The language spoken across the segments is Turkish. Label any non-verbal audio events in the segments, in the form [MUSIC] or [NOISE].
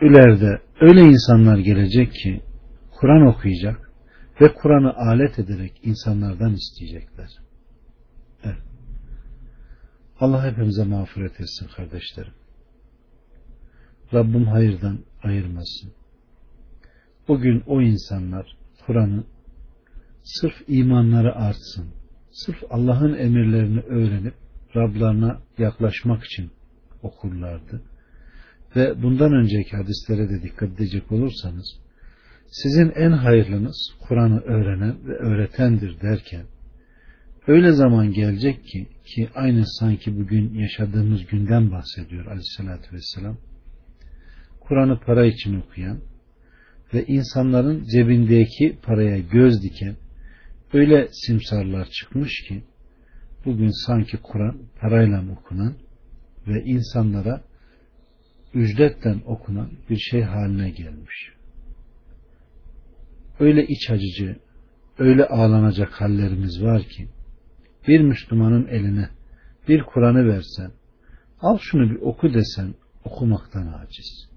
ileride öyle insanlar gelecek ki Kur'an okuyacak ve Kur'an'ı alet ederek insanlardan isteyecekler. Evet. Allah hepimize mağfiret etsin kardeşlerim. Rabbim hayırdan ayırmasın. Bugün o insanlar Kur'an'ı sırf imanları artsın, sırf Allah'ın emirlerini öğrenip Rablarına yaklaşmak için okurlardı. Ve bundan önceki hadislere de dikkat edecek olursanız sizin en hayırlınız Kur'an'ı öğrenen ve öğretendir derken öyle zaman gelecek ki ki aynı sanki bugün yaşadığımız günden bahsediyor aleyhissalatü vesselam. Kur'an'ı para için okuyan ve insanların cebindeki paraya göz diken öyle simsarlar çıkmış ki bugün sanki Kur'an parayla okunan ve insanlara ücretten okunan bir şey haline gelmiş. Öyle iç acıcı, öyle ağlanacak hallerimiz var ki bir Müslümanın eline bir Kur'an'ı versen al şunu bir oku desen okumaktan aciz.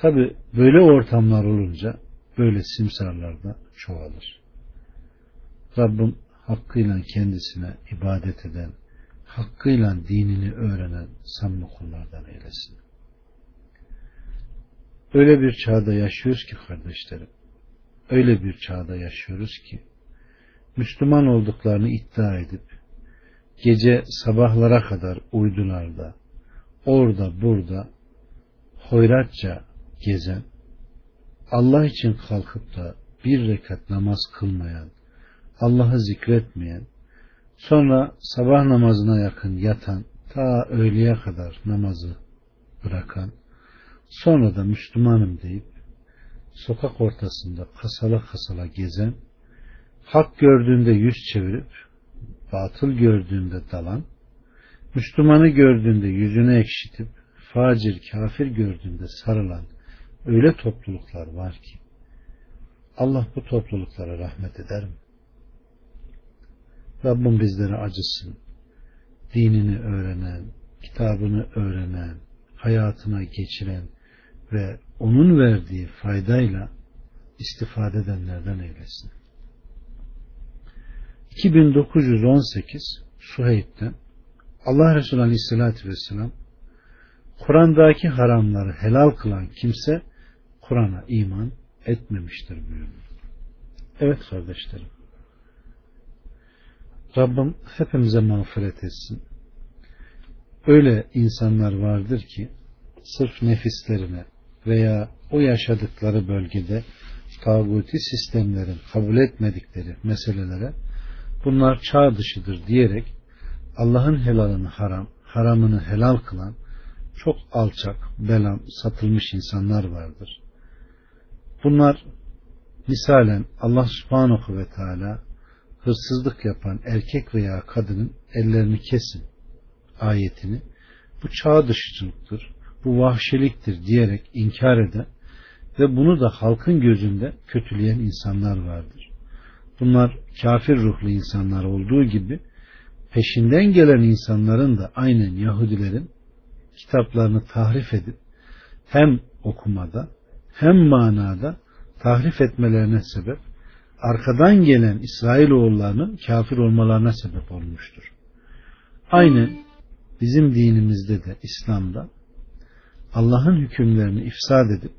Tabi böyle ortamlar olunca böyle simsarlar da çoğalır. Rabbim hakkıyla kendisine ibadet eden, hakkıyla dinini öğrenen samimi kullardan eylesin. Öyle bir çağda yaşıyoruz ki kardeşlerim, öyle bir çağda yaşıyoruz ki, Müslüman olduklarını iddia edip, gece sabahlara kadar uydularda, orada burada, hoyratça gezen, Allah için kalkıp da bir rekat namaz kılmayan, Allah'ı zikretmeyen, sonra sabah namazına yakın yatan, ta öğleye kadar namazı bırakan, sonra da Müslümanım deyip, sokak ortasında kasala kasala gezen, hak gördüğünde yüz çevirip, batıl gördüğünde dalan, Müslümanı gördüğünde yüzünü ekşitip, facir kafir gördüğünde sarılan öyle topluluklar var ki, Allah bu topluluklara rahmet eder mi? Rabbim bizlere acısın. Dinini öğrenen, kitabını öğrenen, hayatına geçiren ve onun verdiği faydayla istifade edenlerden eylesin. 2918 Suheyb'den Allah Resulü Aleyhisselatü Vesselam Kur'an'daki haramları helal kılan kimse Kur'an'a iman etmemiştir buyurdu. Evet kardeşlerim. Rabbim hepimize mağfiret etsin. Öyle insanlar vardır ki sırf nefislerine veya o yaşadıkları bölgede tağuti sistemlerin kabul etmedikleri meselelere bunlar çağ dışıdır diyerek Allah'ın helalını haram, haramını helal kılan çok alçak, belam, satılmış insanlar vardır. Bunlar misalen Allah subhanahu ve teala hırsızlık yapan erkek veya kadının ellerini kesin ayetini bu çağ dışıcılıktır, bu vahşiliktir diyerek inkar eden ve bunu da halkın gözünde kötüleyen insanlar vardır. Bunlar kafir ruhlu insanlar olduğu gibi peşinden gelen insanların da aynen Yahudilerin kitaplarını tahrif edip hem okumada hem manada tahrif etmelerine sebep arkadan gelen İsrailoğullarının kafir olmalarına sebep olmuştur. Aynı bizim dinimizde de İslam'da Allah'ın hükümlerini ifsad edip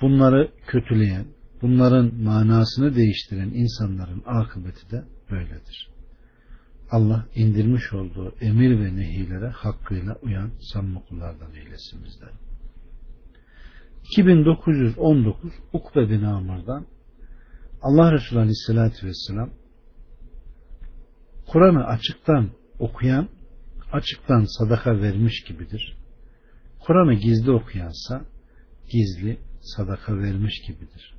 bunları kötüleyen, bunların manasını değiştiren insanların akıbeti de böyledir. Allah indirmiş olduğu emir ve nehilere hakkıyla uyan samimi kullardan eylesin bizden. 2919 Ukbe bin Amr'dan Allah Resulü Aleyhisselatü Vesselam Kur'an'ı açıktan okuyan açıktan sadaka vermiş gibidir. Kur'an'ı gizli okuyansa gizli sadaka vermiş gibidir.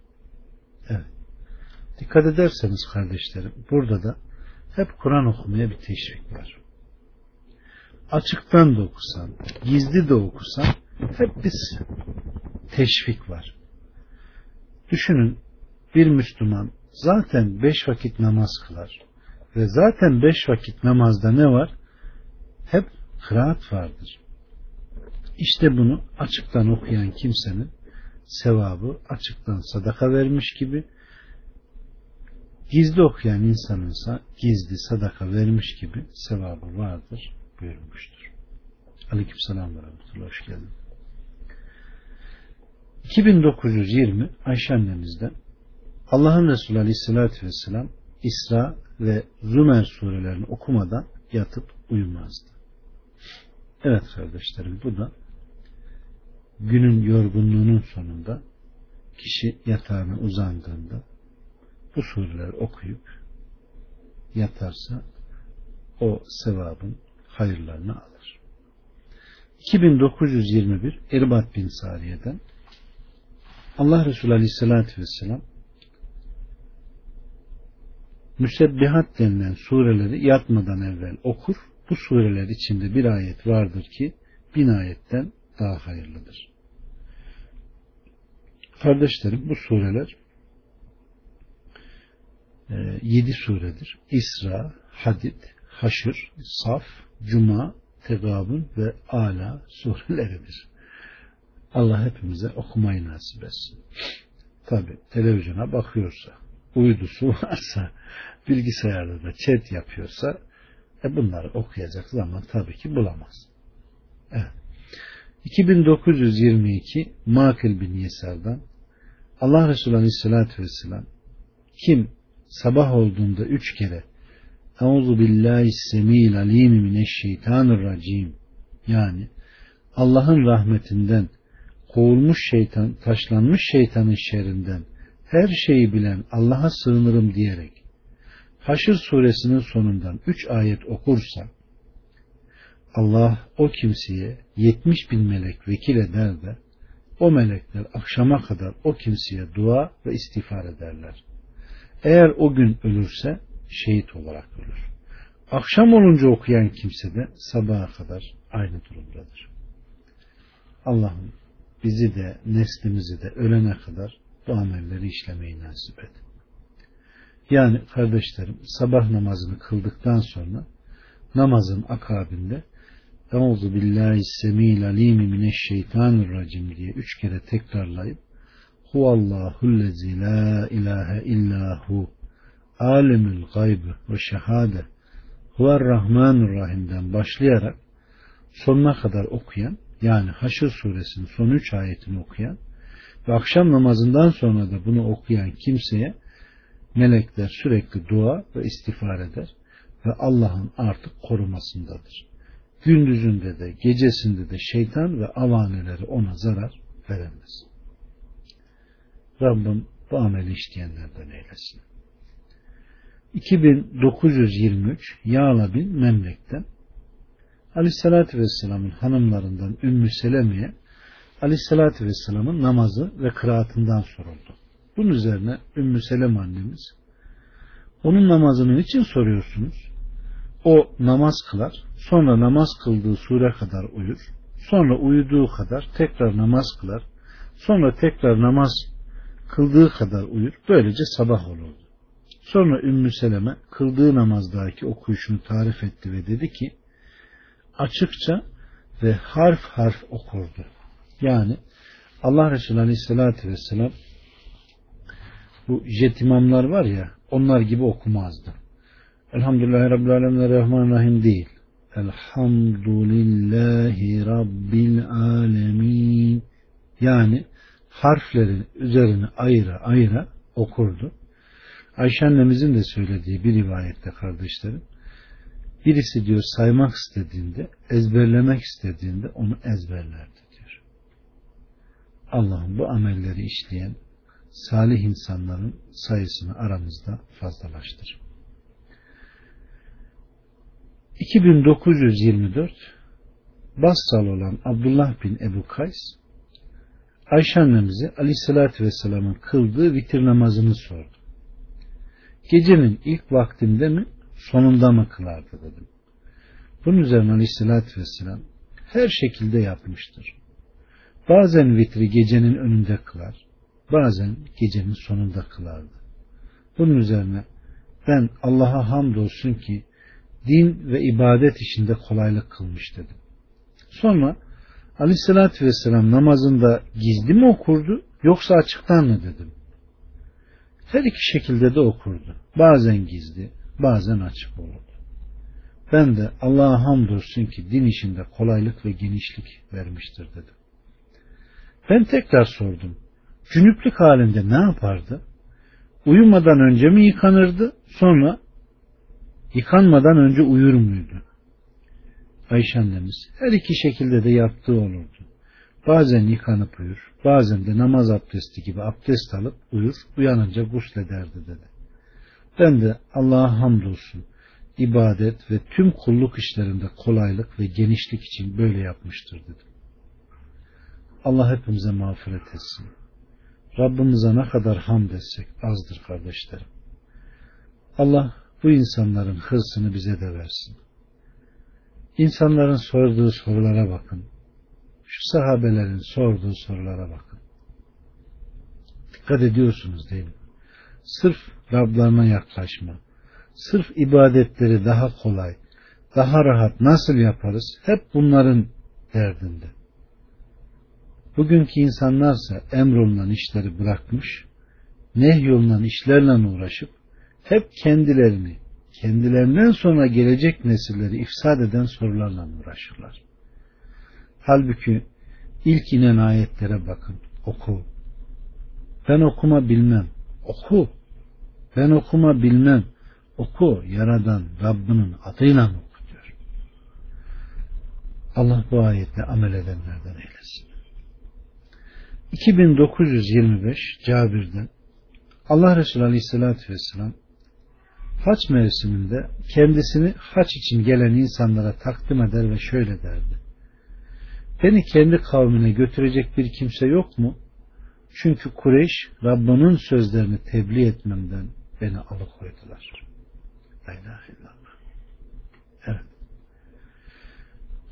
Evet. Dikkat ederseniz kardeşlerim burada da hep Kur'an okumaya bir teşvik var. Açıktan da okusan, gizli de okusan hep bir teşvik var. Düşünün bir Müslüman zaten beş vakit namaz kılar ve zaten beş vakit namazda ne var? Hep kıraat vardır. İşte bunu açıktan okuyan kimsenin sevabı açıktan sadaka vermiş gibi gizli okuyan insanınsa gizli sadaka vermiş gibi sevabı vardır buyurmuştur. Aleyküm selam ve. Hoş geldin. 2920 Ayşe annemizden Allah'ın Resulü Aleyhisselatü Vesselam İsra ve Zümer surelerini okumadan yatıp uyumazdı. Evet kardeşlerim bu da günün yorgunluğunun sonunda kişi yatağına uzandığında bu sureleri okuyup yatarsa o sevabın hayırlarını alır. 2921 Erbat bin Sariye'den Allah Resulü Aleyhisselatü Vesselam müsebbihat denilen sureleri yatmadan evvel okur. Bu sureler içinde bir ayet vardır ki bin ayetten daha hayırlıdır. Kardeşlerim bu sureler e, yedi suredir. İsra, Hadid, Haşr, Saf, Cuma, Tegabun ve Ala sureleridir. Allah hepimize okumayı nasip etsin. Tabi televizyona bakıyorsa, uydusu varsa, bilgisayarda da chat yapıyorsa e bunları okuyacak zaman tabii ki bulamaz. Evet. 2922 Makil bin Yesar'dan Allah Resulü Aleyhisselatü Vesselam kim sabah olduğunda üç kere Euzu billahi semil alim mineşşeytanirracim yani Allah'ın rahmetinden kovulmuş şeytan, taşlanmış şeytanın şerrinden her şeyi bilen Allah'a sığınırım diyerek Haşr suresinin sonundan üç ayet okursa Allah o kimseye yetmiş bin melek vekil eder de o melekler akşama kadar o kimseye dua ve istiğfar ederler. Eğer o gün ölürse şehit olarak ölür. Akşam olunca okuyan kimse de sabaha kadar aynı durumdadır. Allah'ım bizi de neslimizi de ölene kadar bu amelleri işlemeyi nasip et. Yani kardeşlerim sabah namazını kıldıktan sonra namazın akabinde Euzu billahi semil alimi mineşşeytanirracim diye üç kere tekrarlayıp Huvallahullezi la ilahe illahu alemül gaybı ve şehade Huvarrahmanirrahim'den başlayarak sonuna kadar okuyan yani Haşr suresinin son üç ayetini okuyan ve akşam namazından sonra da bunu okuyan kimseye melekler sürekli dua ve istiğfar eder ve Allah'ın artık korumasındadır. Gündüzünde de gecesinde de şeytan ve avaneleri ona zarar veremez. Rabbim bu ameli işleyenlerden eylesin. 2923 Yağla bin Memlek'ten Aleyhisselatü Vesselam'ın hanımlarından Ümmü Seleme'ye Aleyhisselatü Vesselam'ın namazı ve kıraatından soruldu. Bunun üzerine Ümmü Selem annemiz onun namazını için soruyorsunuz? O namaz kılar, sonra namaz kıldığı sure kadar uyur, sonra uyuduğu kadar tekrar namaz kılar, sonra tekrar namaz kıldığı kadar uyur, böylece sabah olurdu. Sonra Ümmü Seleme kıldığı namazdaki okuyuşunu tarif etti ve dedi ki, açıkça ve harf harf okurdu. Yani Allah Resulü Aleyhisselatü Vesselam bu jet imamlar var ya onlar gibi okumazdı. Elhamdülillahi Rabbil Alemin Rahman Rahim değil. Elhamdülillahi Rabbil Alemin yani harflerin üzerine ayrı ayrı okurdu. Ayşe annemizin de söylediği bir rivayette kardeşlerim birisi diyor saymak istediğinde ezberlemek istediğinde onu ezberlerdi diyor. Allah'ın bu amelleri işleyen salih insanların sayısını aramızda fazlalaştır. 2924 Bassal olan Abdullah bin Ebu Kays Ayşe annemize aleyhissalatü vesselamın kıldığı vitir namazını sordu. Gecenin ilk vaktinde mi sonunda mı kılardı dedim. Bunun üzerine aleyhissalatü vesselam her şekilde yapmıştır. Bazen vitri gecenin önünde kılar, bazen gecenin sonunda kılardı. Bunun üzerine ben Allah'a hamdolsun ki din ve ibadet işinde kolaylık kılmış dedim. Sonra Aleyhissalatü vesselam namazında gizli mi okurdu yoksa açıktan mı dedim. Her iki şekilde de okurdu. Bazen gizli, bazen açık olurdu. Ben de Allah'a hamdolsun ki din işinde kolaylık ve genişlik vermiştir dedim. Ben tekrar sordum. Cünüplük halinde ne yapardı? Uyumadan önce mi yıkanırdı, sonra yıkanmadan önce uyur muydu? Ayşe annemiz her iki şekilde de yaptığı olurdu. Bazen yıkanıp uyur, bazen de namaz abdesti gibi abdest alıp uyur, uyanınca guslederdi dedi. Ben de Allah'a hamdolsun ibadet ve tüm kulluk işlerinde kolaylık ve genişlik için böyle yapmıştır dedim. Allah hepimize mağfiret etsin. Rabbimize ne kadar hamd etsek azdır kardeşlerim. Allah bu insanların hırsını bize de versin. İnsanların sorduğu sorulara bakın. Şu sahabelerin sorduğu sorulara bakın. Dikkat ediyorsunuz değil mi? Sırf Rablarına yaklaşma, sırf ibadetleri daha kolay, daha rahat nasıl yaparız? Hep bunların derdinde. Bugünkü insanlarsa emrolunan işleri bırakmış, nehyolunan işlerle uğraşıp hep kendilerini, kendilerinden sonra gelecek nesilleri ifsad eden sorularla uğraşırlar. Halbuki ilk inen ayetlere bakın, oku. Ben okuma bilmem, oku. Ben okuma bilmem, oku. Yaradan Rabbinin adıyla oku diyor. Allah bu ayetle amel edenlerden eylesin. 2925 Cabir'den Allah Resulü Aleyhisselatü Vesselam haç mevsiminde kendisini haç için gelen insanlara takdim eder ve şöyle derdi. Beni kendi kavmine götürecek bir kimse yok mu? Çünkü Kureyş Rabbinin sözlerini tebliğ etmemden beni alıkoydular. La ilahe illallah. Evet.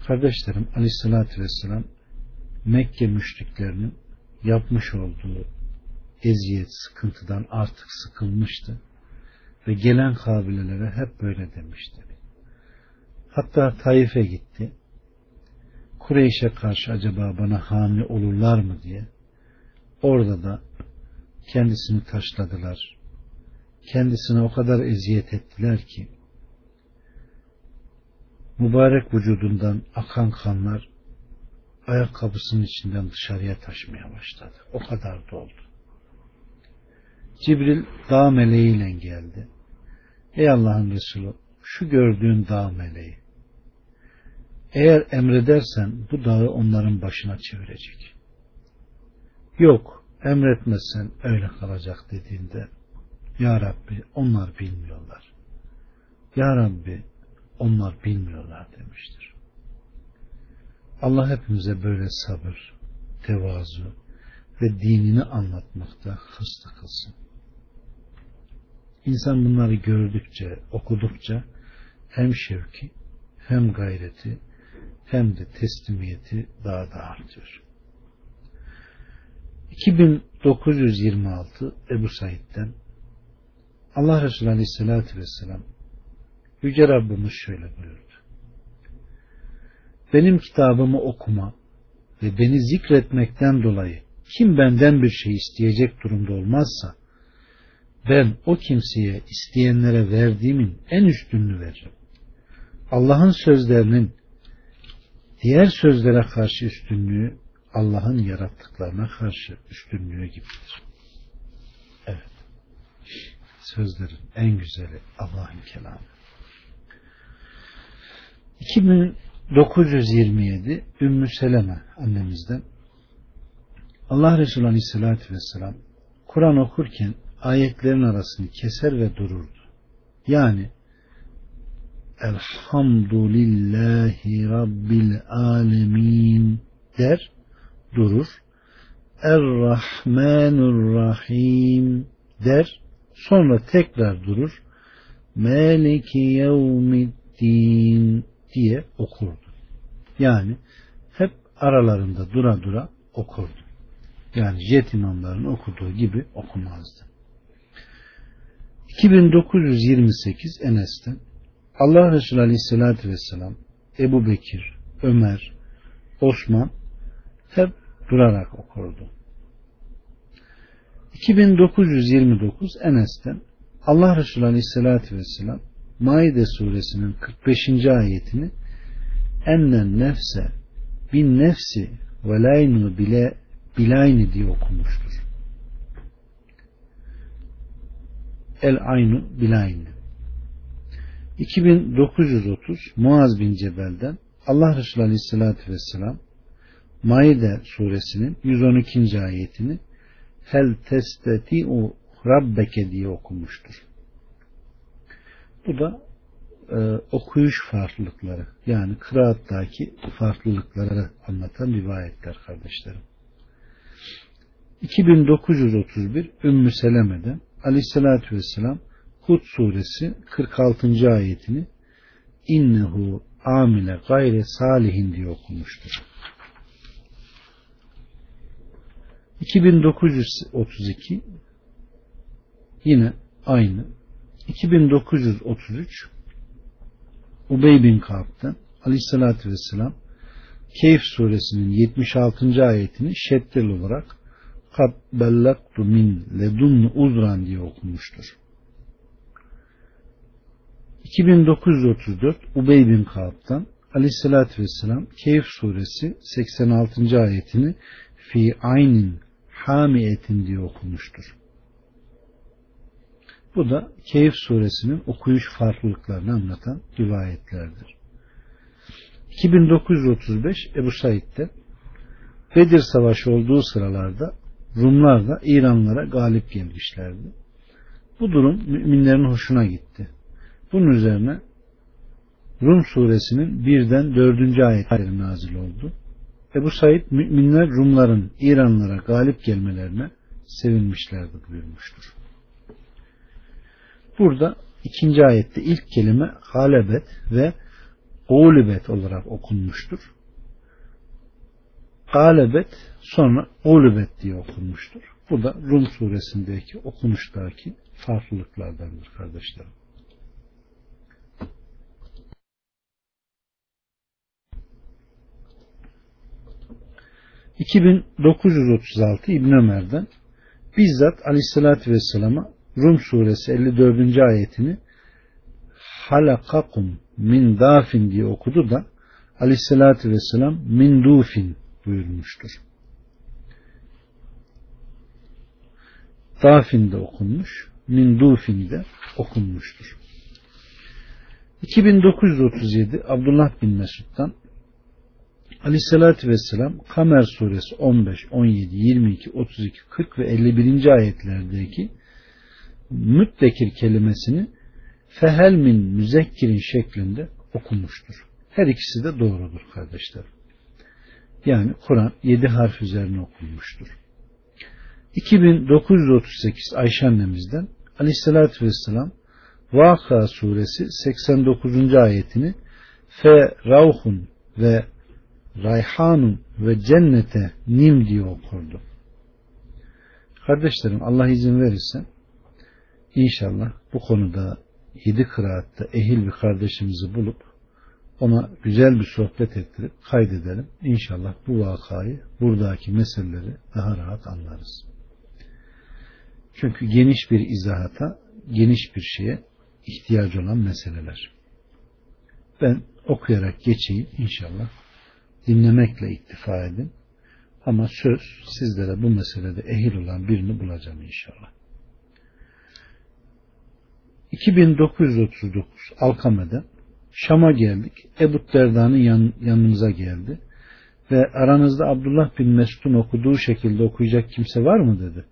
Kardeşlerim aleyhissalatü vesselam Mekke müşriklerinin yapmış olduğu eziyet, sıkıntıdan artık sıkılmıştı ve gelen kabilelere hep böyle demişti. Hatta Taif'e gitti. Kureyş'e karşı acaba bana hamile olurlar mı diye orada da kendisini taşladılar. Kendisine o kadar eziyet ettiler ki mübarek vücudundan akan kanlar ayakkabısının içinden dışarıya taşmaya başladı. O kadar doldu. Cibril dağ meleğiyle geldi. Ey Allah'ın Resulü şu gördüğün dağ meleği eğer emredersen bu dağı onların başına çevirecek. Yok emretmezsen öyle kalacak dediğinde Ya Rabbi onlar bilmiyorlar. Ya Rabbi onlar bilmiyorlar demiştir. Allah hepimize böyle sabır, tevazu ve dinini anlatmakta hırslı kılsın. İnsan bunları gördükçe, okudukça hem şevki, hem gayreti, hem de teslimiyeti daha da artıyor. 2926 Ebu Said'den Allah Resulü Aleyhisselatü Vesselam Yüce Rabbimiz şöyle buyurdu. Benim kitabımı okuma ve beni zikretmekten dolayı kim benden bir şey isteyecek durumda olmazsa ben o kimseye isteyenlere verdiğimin en üstününü veririm. Allah'ın sözlerinin diğer sözlere karşı üstünlüğü Allah'ın yarattıklarına karşı üstünlüğü gibidir. Evet. Sözlerin en güzeli Allah'ın kelamı. 2927 Ümmü Seleme annemizden Allah Resulü Aleyhisselatü Vesselam Kur'an okurken ayetlerin arasını keser ve dururdu. Yani Elhamdülillahi Rabbil Alemin der, durur. Er-Rahmanur-Rahim der, sonra tekrar durur. Meliki yevmiddin diye okurdu. Yani hep aralarında dura dura okurdu. Yani jet imamların okuduğu gibi okumazdı. 2928 Enes'ten Allah Resulü Aleyhisselatü Vesselam Ebu Bekir, Ömer, Osman hep durarak okurdu. 2929 Enes'ten Allah Resulü Aleyhisselatü Vesselam Maide suresinin 45. ayetini ennen nefse bin nefsi ve laynu bile bilayni diye okumuştur. El aynu bilayni. 2930 Muaz bin Cebel'den Allah Resulü Aleyhisselatü Vesselam Maide suresinin 112. ayetini Hel testeti'u rabbeke diye okumuştur. Bu da e, okuyuş farklılıkları yani kıraattaki farklılıkları anlatan rivayetler kardeşlerim. 2931 Ümmü Seleme'den Aleyhisselatü Vesselam Hud suresi 46. ayetini innehu amile gayre salihin diye okumuştur. 2932 yine aynı 2933 Ubey bin Kaab'dan Aleyhisselatü Vesselam Keyif suresinin 76. ayetini şeddeli olarak kad bellaktu min ledunnu uzran diye okumuştur. 2934 Ubey bin Kaab'dan Aleyhisselatü Vesselam Keyif suresi 86. ayetini fi aynin hamiyetin diye okumuştur. Bu da Keyif suresinin okuyuş farklılıklarını anlatan rivayetlerdir. 2935 Ebu Said'de Bedir Savaşı olduğu sıralarda Rumlar da İranlara galip gelmişlerdi. Bu durum müminlerin hoşuna gitti. Bunun üzerine Rum suresinin birden dördüncü ayetleri nazil oldu. Ebu Said müminler Rumların İranlara galip gelmelerine sevinmişlerdi buyurmuştur. Burada ikinci ayette ilk kelime halebet ve ulubet olarak okunmuştur. Galebet sonra ulubet diye okunmuştur. Bu da Rum suresindeki okunuştaki farklılıklardandır kardeşlerim. 2936 İbn Ömer'den bizzat Aleyhisselatü Vesselam'a Rum suresi 54. ayetini halakakum min dafin diye okudu da Aleyhisselatü Vesselam min dufin buyurmuştur. Dafin de okunmuş, min dufin de okunmuştur. 2937 Abdullah bin Mesud'dan Aleyhissalatü Vesselam Kamer suresi 15, 17, 22, 32, 40 ve 51. ayetlerdeki müttekir kelimesini fehel min müzekkirin şeklinde okumuştur. Her ikisi de doğrudur kardeşler. Yani Kur'an 7 harf üzerine okunmuştur. 2938 Ayşe annemizden Aleyhisselatü Vesselam Vaka suresi 89. ayetini fe rauhun ve rayhanun ve cennete nim diye okurdu. Kardeşlerim Allah izin verirse inşallah bu konuda yedi kıraatta ehil bir kardeşimizi bulup ona güzel bir sohbet ettirip kaydedelim. İnşallah bu vakayı, buradaki meseleleri daha rahat anlarız. Çünkü geniş bir izahata, geniş bir şeye ihtiyacı olan meseleler. Ben okuyarak geçeyim inşallah dinlemekle iktifa edin. Ama söz sizlere bu meselede ehil olan birini bulacağım inşallah. 2939 Alkame'de Şam'a geldik. Ebu Derda'nın yan, yanımıza geldi. Ve aranızda Abdullah bin Mesud'un okuduğu şekilde okuyacak kimse var mı dedi.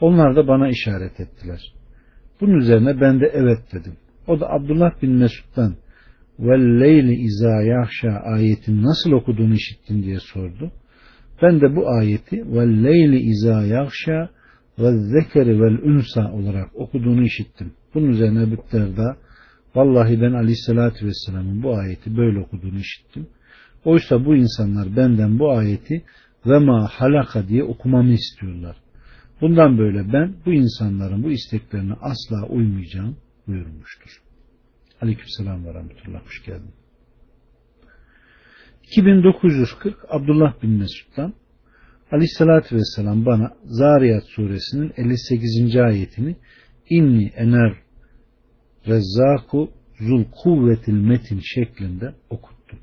Onlar da bana işaret ettiler. Bunun üzerine ben de evet dedim. O da Abdullah bin Mesud'dan velleyli izâ yahşâ ayetini nasıl okuduğunu işittin diye sordu. Ben de bu ayeti velleyli izâ yahşâ ve zekeri vel unsa olarak okuduğunu işittim. Bunun üzerine Ebu Derda vallahi ben aleyhissalatü vesselamın bu ayeti böyle okuduğunu işittim. Oysa bu insanlar benden bu ayeti ve ma halaka diye okumamı istiyorlar. Bundan böyle ben bu insanların bu isteklerine asla uymayacağım buyurmuştur. Aleykümselam ve rahmetullah. Hoş geldin. 2940 Abdullah bin Mesud'dan Aleyhissalatü Vesselam bana Zariyat suresinin 58. ayetini İnni ener rezzaku zul kuvvetil metin şeklinde okuttu.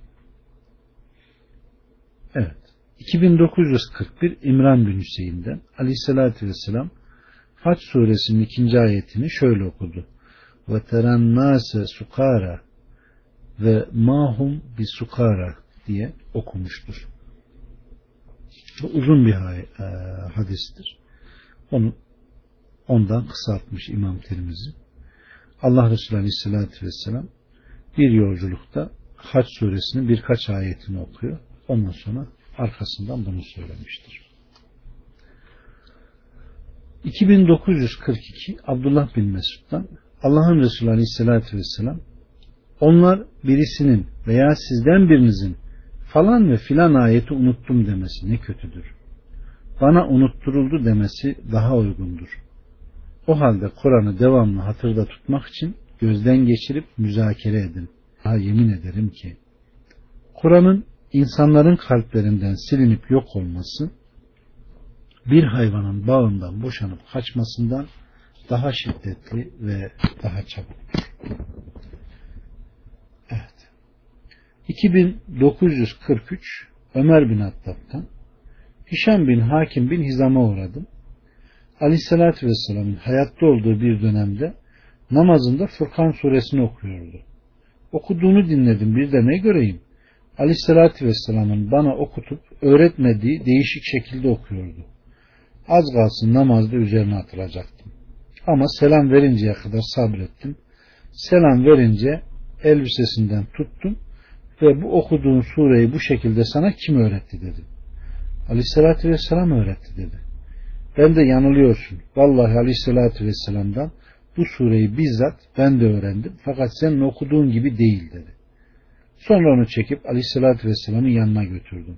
Evet. 2941 İmran bin Hüseyin'den Aleyhissalatü Vesselam Haç suresinin ikinci ayetini şöyle okudu. Ve teren nase sukara ve mahum bi sukara diye okumuştur. Bu uzun bir e, hadistir. Onu ondan kısaltmış İmam Tirmizi. Allah Resulü Aleyhisselatü Vesselam bir yolculukta Haç suresinin birkaç ayetini okuyor. Ondan sonra arkasından bunu söylemiştir. 2942 Abdullah bin Mesud'dan Allah'ın Resulü Aleyhisselatü Vesselam onlar birisinin veya sizden birinizin falan ve filan ayeti unuttum demesi ne kötüdür. Bana unutturuldu demesi daha uygundur. O halde Kur'an'ı devamlı hatırda tutmak için gözden geçirip müzakere edin. Ha yemin ederim ki Kur'an'ın insanların kalplerinden silinip yok olması bir hayvanın bağından boşanıp kaçmasından daha şiddetli ve daha çabuktur. Evet. 2943 Ömer bin Hattab'dan Hişam bin Hakim bin Hizam'a uğradım. Aleyhissalatü Vesselam'ın hayatta olduğu bir dönemde namazında Furkan suresini okuyordu. Okuduğunu dinledim bir de ne göreyim? Aleyhissalatü Vesselam'ın bana okutup öğretmediği değişik şekilde okuyordu. Az kalsın namazda üzerine atılacaktım. Ama selam verinceye kadar sabrettim. Selam verince elbisesinden tuttum ve bu okuduğun sureyi bu şekilde sana kim öğretti dedi. Aleyhissalatü vesselam öğretti dedi. Ben de yanılıyorsun. Vallahi aleyhissalatü vesselam'dan bu sureyi bizzat ben de öğrendim. Fakat senin okuduğun gibi değil dedi. Sonra onu çekip aleyhissalatü vesselamın yanına götürdüm.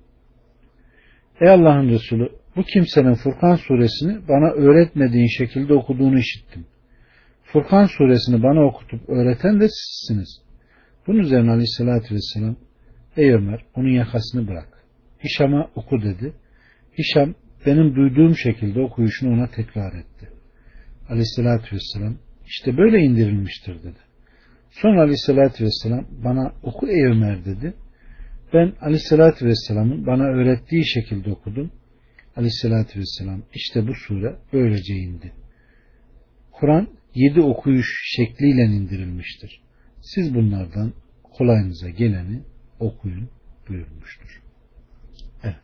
Ey Allah'ın Resulü bu kimsenin Furkan suresini bana öğretmediğin şekilde okuduğunu işittim. Furkan suresini bana okutup öğreten de sizsiniz. Bunun üzerine aleyhissalatü vesselam Ey Ömer onun yakasını bırak. Hişam'a oku dedi. Hişam benim duyduğum şekilde okuyuşunu ona tekrar etti. Aleyhissalatü vesselam işte böyle indirilmiştir dedi. Sonra aleyhissalatü vesselam bana oku ey Ömer dedi. Ben aleyhissalatü vesselamın bana öğrettiği şekilde okudum. Aleyhissalatü vesselam işte bu sure böylece indi. Kur'an yedi okuyuş şekliyle indirilmiştir. Siz bunlardan kolayınıza geleni okuyun buyurmuştur. Evet.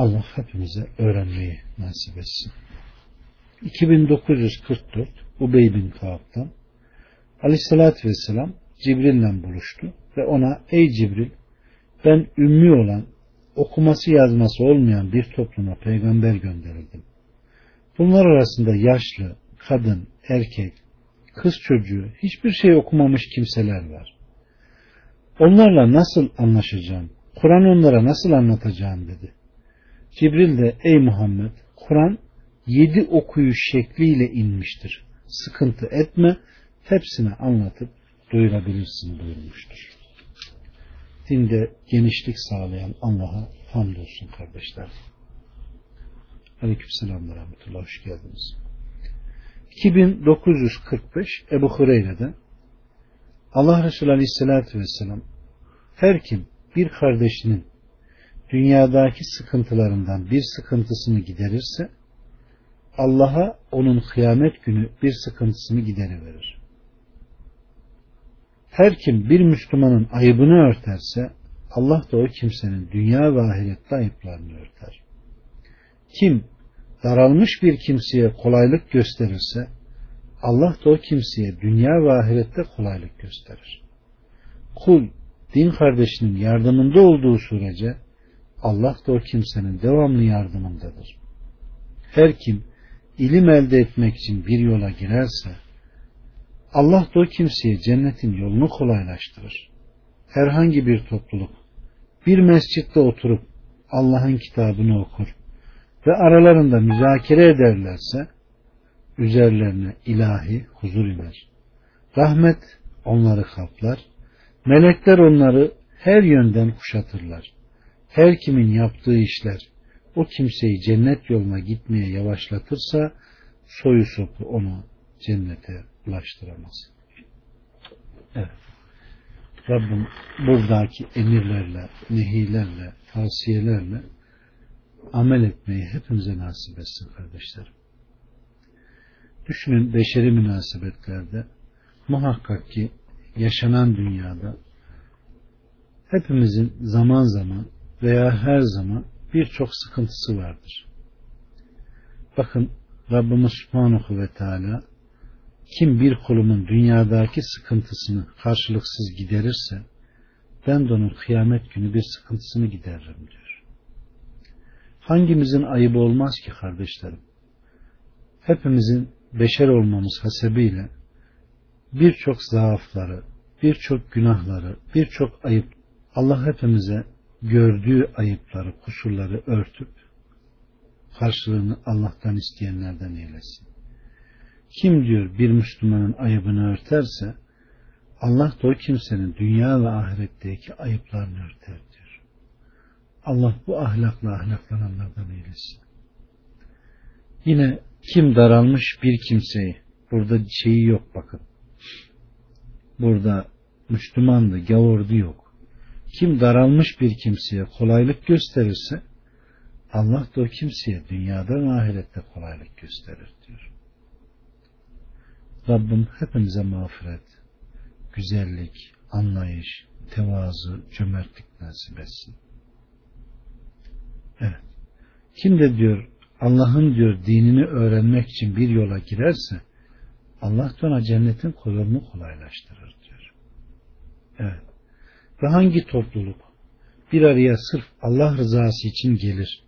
Allah hepimize öğrenmeyi nasip etsin. 2944 Ubey bin Kaab'dan Aleyhisselatü Vesselam Cibril'le buluştu ve ona ey Cibril ben ümmi olan okuması yazması olmayan bir topluma peygamber gönderildim. Bunlar arasında yaşlı, kadın, erkek, kız çocuğu, hiçbir şey okumamış kimseler var. Onlarla nasıl anlaşacağım? Kur'an onlara nasıl anlatacağım dedi. Cibril de ey Muhammed Kur'an yedi okuyuş şekliyle inmiştir. Sıkıntı etme, hepsini anlatıp duyurabilirsin buyurmuştur. Dinde genişlik sağlayan Allah'a hamdolsun kardeşler. Aleykümselam ve rahmetullah. Hoş geldiniz. 2945 Ebu Hureyre'den Allah Resulü Aleyhisselatü Vesselam her kim bir kardeşinin dünyadaki sıkıntılarından bir sıkıntısını giderirse Allah'a onun kıyamet günü bir sıkıntısını gideriverir. Her kim bir Müslümanın ayıbını örterse Allah da o kimsenin dünya ve ahirette ayıplarını örter. Kim daralmış bir kimseye kolaylık gösterirse Allah da o kimseye dünya ve ahirette kolaylık gösterir. Kul din kardeşinin yardımında olduğu sürece Allah da o kimsenin devamlı yardımındadır. Her kim ilim elde etmek için bir yola girerse Allah da o kimseye cennetin yolunu kolaylaştırır. Herhangi bir topluluk bir mescitte oturup Allah'ın kitabını okur ve aralarında müzakere ederlerse üzerlerine ilahi huzur iner. Rahmet onları kaplar Melekler onları her yönden kuşatırlar. Her kimin yaptığı işler o kimseyi cennet yoluna gitmeye yavaşlatırsa soyu sopu onu cennete ulaştıramaz. Evet. Rabbim buradaki emirlerle, nehilerle, tavsiyelerle amel etmeyi hepimize nasip etsin kardeşlerim. Düşünün beşeri münasebetlerde muhakkak ki yaşanan dünyada hepimizin zaman zaman veya her zaman birçok sıkıntısı vardır. Bakın Rabbimiz Subhanahu ve Teala kim bir kulumun dünyadaki sıkıntısını karşılıksız giderirse ben de onun kıyamet günü bir sıkıntısını gideririm diyor. Hangimizin ayıbı olmaz ki kardeşlerim? Hepimizin beşer olmamız hasebiyle birçok zaafları, birçok günahları, birçok ayıp Allah hepimize gördüğü ayıpları, kusurları örtüp karşılığını Allah'tan isteyenlerden eylesin. Kim diyor bir Müslümanın ayıbını örterse Allah da o kimsenin dünya ve ahiretteki ayıplarını örter diyor. Allah bu ahlakla ahlaklananlardan eylesin. Yine kim daralmış bir kimseyi burada şeyi yok bakın. Burada Müslümandı, gavurdu yok. Kim daralmış bir kimseye kolaylık gösterirse Allah da o kimseye dünyada ve ahirette kolaylık gösterir diyor. Rabbim hepimize mağfiret, güzellik, anlayış, tevazu, cömertlik nasip etsin. Evet. Kim de diyor Allah'ın diyor dinini öğrenmek için bir yola girerse Allah da ona cennetin yolunu kolaylaştırır diyor. Evet. Ve hangi topluluk bir araya sırf Allah rızası için gelir,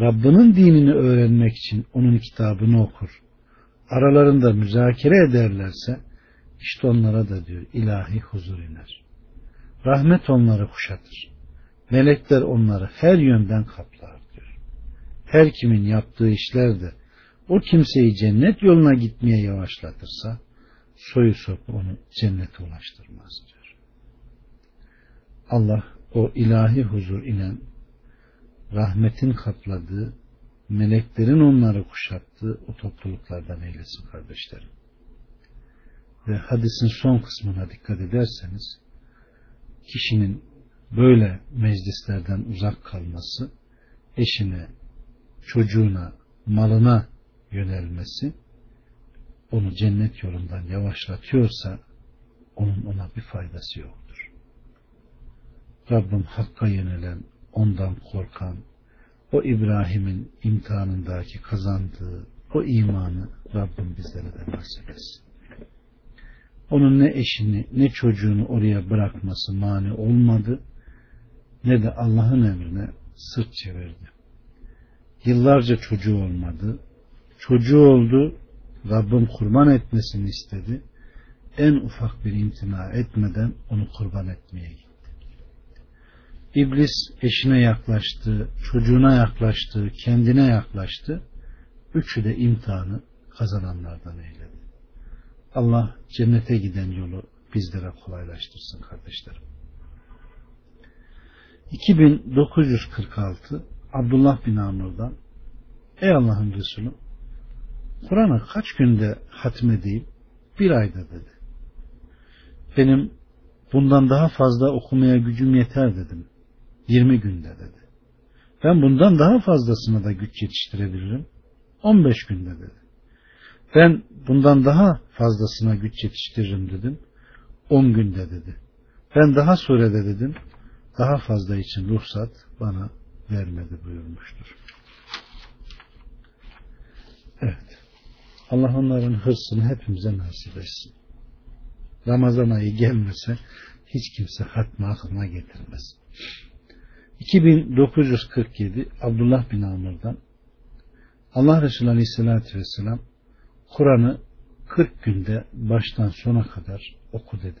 Rabbinin dinini öğrenmek için onun kitabını okur, aralarında müzakere ederlerse işte onlara da diyor ilahi huzur iner. Rahmet onları kuşatır. Melekler onları her yönden kaplar diyor. Her kimin yaptığı işler de o kimseyi cennet yoluna gitmeye yavaşlatırsa soyu sopu onu cennete ulaştırmaz diyor. Allah o ilahi huzur inen rahmetin kapladığı meleklerin onları kuşattığı o topluluklardan eylesin kardeşlerim. Ve hadisin son kısmına dikkat ederseniz kişinin böyle meclislerden uzak kalması eşine, çocuğuna, malına yönelmesi onu cennet yolundan yavaşlatıyorsa onun ona bir faydası yoktur. Rabbim hakka yönelen, ondan korkan, o İbrahim'in imtihanındaki kazandığı o imanı Rabbim bizlere de nasip etsin. Onun ne eşini ne çocuğunu oraya bırakması mani olmadı ne de Allah'ın emrine sırt çevirdi. Yıllarca çocuğu olmadı. Çocuğu oldu. Rabbim kurban etmesini istedi. En ufak bir imtina etmeden onu kurban etmeye gitti. İblis eşine yaklaştı, çocuğuna yaklaştı, kendine yaklaştı. Üçü de imtihanı kazananlardan eyledi. Allah cennete giden yolu bizlere kolaylaştırsın kardeşlerim. 2946 Abdullah bin Amr'dan Ey Allah'ın Resulü Kur'an'ı kaç günde hatmedeyim? Bir ayda dedi. Benim bundan daha fazla okumaya gücüm yeter dedim. 20 günde dedi. Ben bundan daha fazlasını da güç yetiştirebilirim. 15 günde dedi. Ben bundan daha fazlasına güç yetiştiririm dedim. 10 günde dedi. Ben daha surede dedim. Daha fazla için ruhsat bana vermedi buyurmuştur. Evet. Allah onların hırsını hepimize nasip etsin. Ramazan ayı gelmese hiç kimse hatma aklına getirmez. 2947 Abdullah bin Amr'dan Allah Resulü Aleyhisselatü Vesselam Kur'an'ı 40 günde baştan sona kadar oku dedi.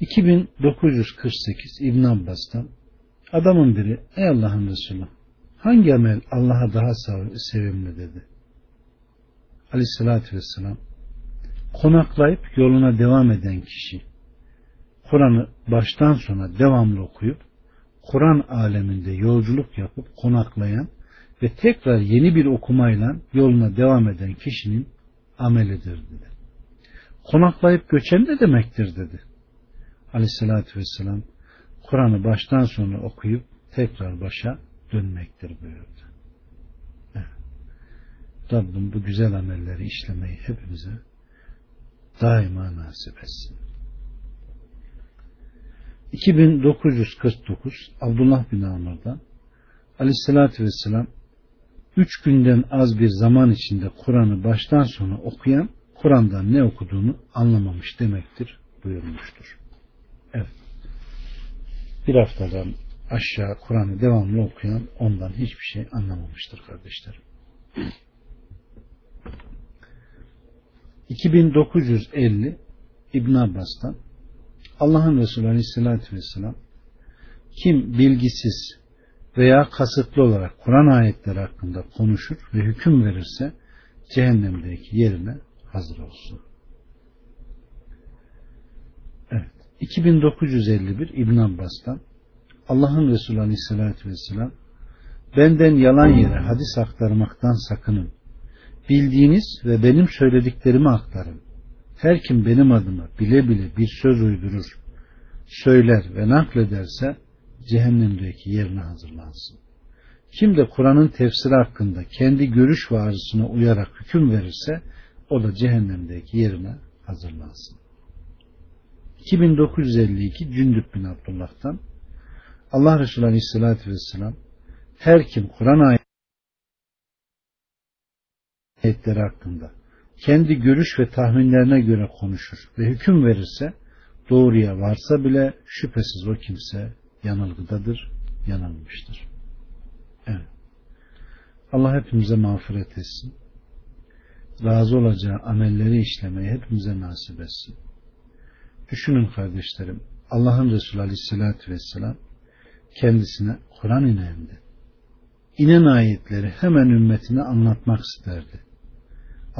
2948 İbn Abbas'tan adamın biri ey Allah'ın Resulü hangi amel Allah'a daha sevimli dedi. Aleyhissalatü vesselam Konaklayıp yoluna devam eden kişi Kur'an'ı baştan sona devamlı okuyup Kur'an aleminde yolculuk yapıp konaklayan ve tekrar yeni bir okumayla yoluna devam eden kişinin amelidir dedi. Konaklayıp göçen ne demektir dedi. Aleyhissalatü vesselam Kur'an'ı baştan sona okuyup tekrar başa dönmektir buyurdu. Evet. Rabbim bu güzel amelleri işlemeyi hepimize daima nasip etsin. 2949 Abdullah bin Amr'dan Aleyhisselatü Vesselam üç günden az bir zaman içinde Kur'an'ı baştan sona okuyan Kur'an'dan ne okuduğunu anlamamış demektir buyurmuştur. Evet. Bir haftadan aşağı Kur'an'ı devamlı okuyan ondan hiçbir şey anlamamıştır kardeşlerim. 2950 İbn Abbas'tan Allah'ın Resulü Aleyhisselatü Vesselam kim bilgisiz veya kasıtlı olarak Kur'an ayetleri hakkında konuşur ve hüküm verirse cehennemdeki yerine hazır olsun. Evet. 2951 İbn Abbas'tan Allah'ın Resulü Aleyhisselatü Vesselam benden yalan yere hadis aktarmaktan sakının. Bildiğiniz ve benim söylediklerimi aktarın. Her kim benim adıma bile bile bir söz uydurur, söyler ve naklederse cehennemdeki yerine hazırlansın. Kim de Kur'an'ın tefsiri hakkında kendi görüş ve arzusuna uyarak hüküm verirse o da cehennemdeki yerine hazırlansın. 2952 Cündüp bin Abdullah'tan Allah Resulü Aleyhisselatü Vesselam her kim Kur'an ayetleri hakkında kendi görüş ve tahminlerine göre konuşur ve hüküm verirse doğruya varsa bile şüphesiz o kimse yanılgıdadır, yanılmıştır. Evet. Allah hepimize mağfiret etsin. Razı olacağı amelleri işlemeyi hepimize nasip etsin. Düşünün kardeşlerim, Allah'ın Resulü Aleyhisselatü Vesselam kendisine Kur'an inendi. İnen ayetleri hemen ümmetine anlatmak isterdi.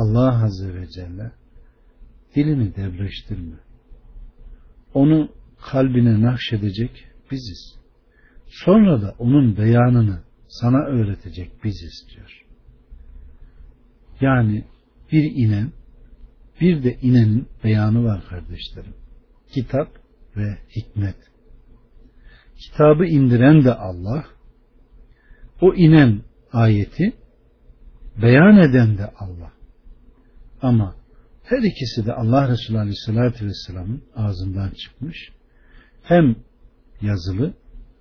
Allah Azze ve Celle dilini devreştirme. Onu kalbine nakşedecek biziz. Sonra da onun beyanını sana öğretecek biziz diyor. Yani bir inen bir de inenin beyanı var kardeşlerim. Kitap ve hikmet. Kitabı indiren de Allah, o inen ayeti beyan eden de Allah. Ama her ikisi de Allah Resulü Aleyhisselatü Vesselam'ın ağzından çıkmış. Hem yazılı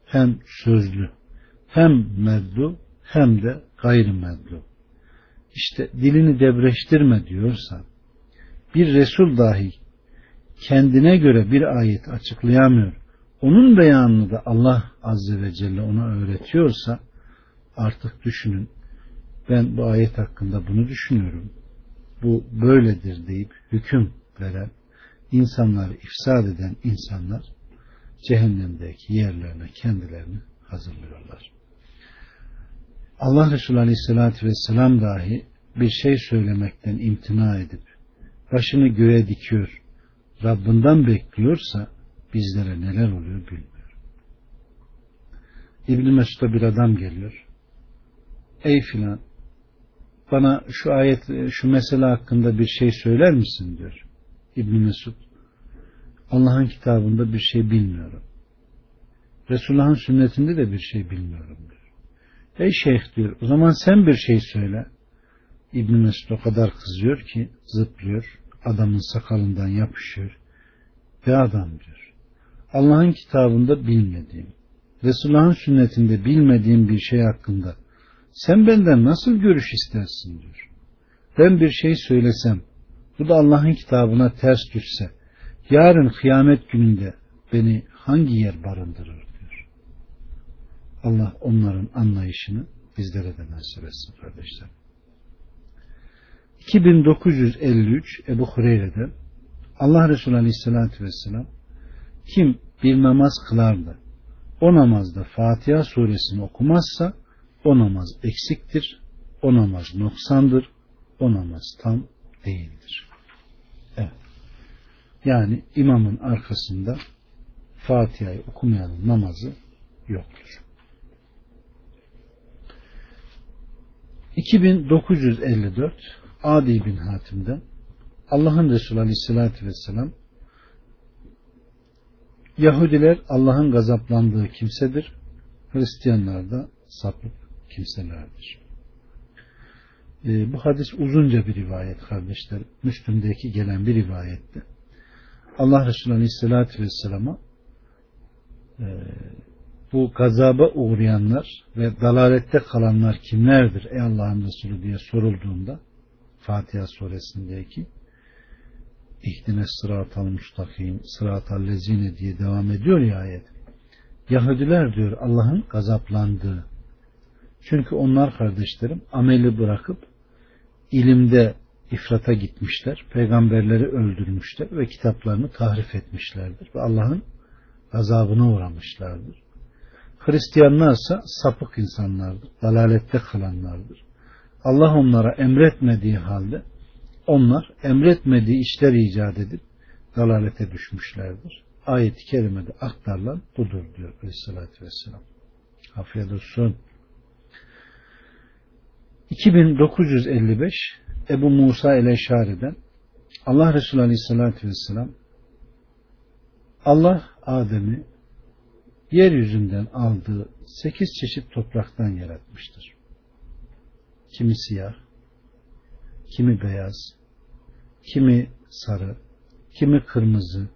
hem sözlü hem medlu hem de gayrimedlu. İşte dilini debreştirme diyorsa bir Resul dahi kendine göre bir ayet açıklayamıyor. Onun beyanını da Allah Azze ve Celle ona öğretiyorsa artık düşünün ben bu ayet hakkında bunu düşünüyorum bu böyledir deyip hüküm veren, insanları ifsad eden insanlar cehennemdeki yerlerine kendilerini hazırlıyorlar. Allah Resulü Aleyhisselatü Vesselam dahi bir şey söylemekten imtina edip başını göğe dikiyor, Rabbinden bekliyorsa bizlere neler oluyor bilmiyor. İbn Mesud'a bir adam geliyor. Ey filan bana şu ayet, şu mesele hakkında bir şey söyler misin diyor İbn Mesud. Allah'ın kitabında bir şey bilmiyorum. Resulullah'ın sünnetinde de bir şey bilmiyorum diyor. Ey şeyh diyor o zaman sen bir şey söyle. İbn Mesud o kadar kızıyor ki zıplıyor. Adamın sakalından yapışıyor. Ve adam diyor. Allah'ın kitabında bilmediğim, Resulullah'ın sünnetinde bilmediğim bir şey hakkında sen benden nasıl görüş istersin diyor. Ben bir şey söylesem bu da Allah'ın kitabına ters düşse yarın kıyamet gününde beni hangi yer barındırır diyor. Allah onların anlayışını bizlere de nasip etsin kardeşler. 2953 Ebu Hureyre'den Allah Resulü Aleyhisselatü Vesselam kim bir namaz kılar da o namazda Fatiha suresini okumazsa o namaz eksiktir, o namaz noksandır, o namaz tam değildir. Evet. Yani imamın arkasında Fatiha'yı okumayanın namazı yoktur. 2954 Adi bin Hatim'den Allah'ın Resulü Aleyhisselatü Vesselam Yahudiler Allah'ın gazaplandığı kimsedir. Hristiyanlar da sapık kimselerdir. Ee, bu hadis uzunca bir rivayet kardeşler. Müslüm'deki gelen bir rivayetti. Allah Resulü Aleyhisselatü Vesselam'a e, bu gazaba uğrayanlar ve dalalette kalanlar kimlerdir ey Allah'ın Resulü diye sorulduğunda Fatiha suresindeki ihdine sıratal mustakim sıratal lezine diye devam ediyor ya ayet. Yahudiler diyor Allah'ın gazaplandığı. Çünkü onlar kardeşlerim ameli bırakıp ilimde ifrata gitmişler, peygamberleri öldürmüşler ve kitaplarını tahrif etmişlerdir ve Allah'ın gazabına uğramışlardır. Hristiyanlarsa sapık insanlardır, dalalette kalanlardır. Allah onlara emretmediği halde onlar emretmediği işler icat edip dalalete düşmüşlerdir. Ayet-i kerimede aktarılan budur diyor Aleyhisselatü Vesselam. Afiyet olsun. 2955 Ebu Musa el-Eşari'den Allah Resulü Aleyhisselatü Vesselam Allah Adem'i yeryüzünden aldığı sekiz çeşit topraktan yaratmıştır. Kimi siyah, kimi beyaz, kimi sarı, kimi kırmızı,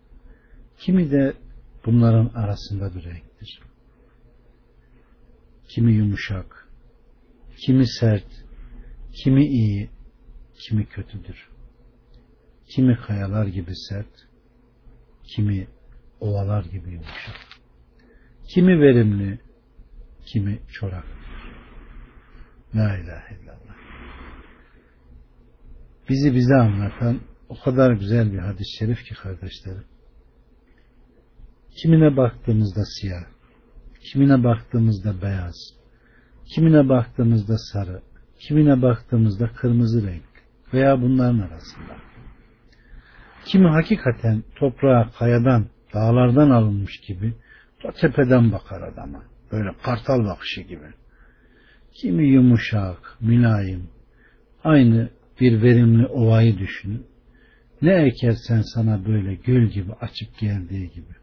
kimi de bunların arasında bir renktir. Kimi yumuşak, kimi sert, kimi iyi, kimi kötüdür. Kimi kayalar gibi sert, kimi ovalar gibi yumuşak. Kimi verimli, kimi çorak. La ilahe illallah. Bizi bize anlatan o kadar güzel bir hadis-i şerif ki kardeşlerim. Kimine baktığımızda siyah, kimine baktığımızda beyaz, kimine baktığımızda sarı, kimine baktığımızda kırmızı renk veya bunların arasında. Kimi hakikaten toprağa, kayadan, dağlardan alınmış gibi da tepeden bakar adama. Böyle kartal bakışı gibi. Kimi yumuşak, mülayim, aynı bir verimli ovayı düşünün. Ne ekersen sana böyle gül gibi açıp geldiği gibi.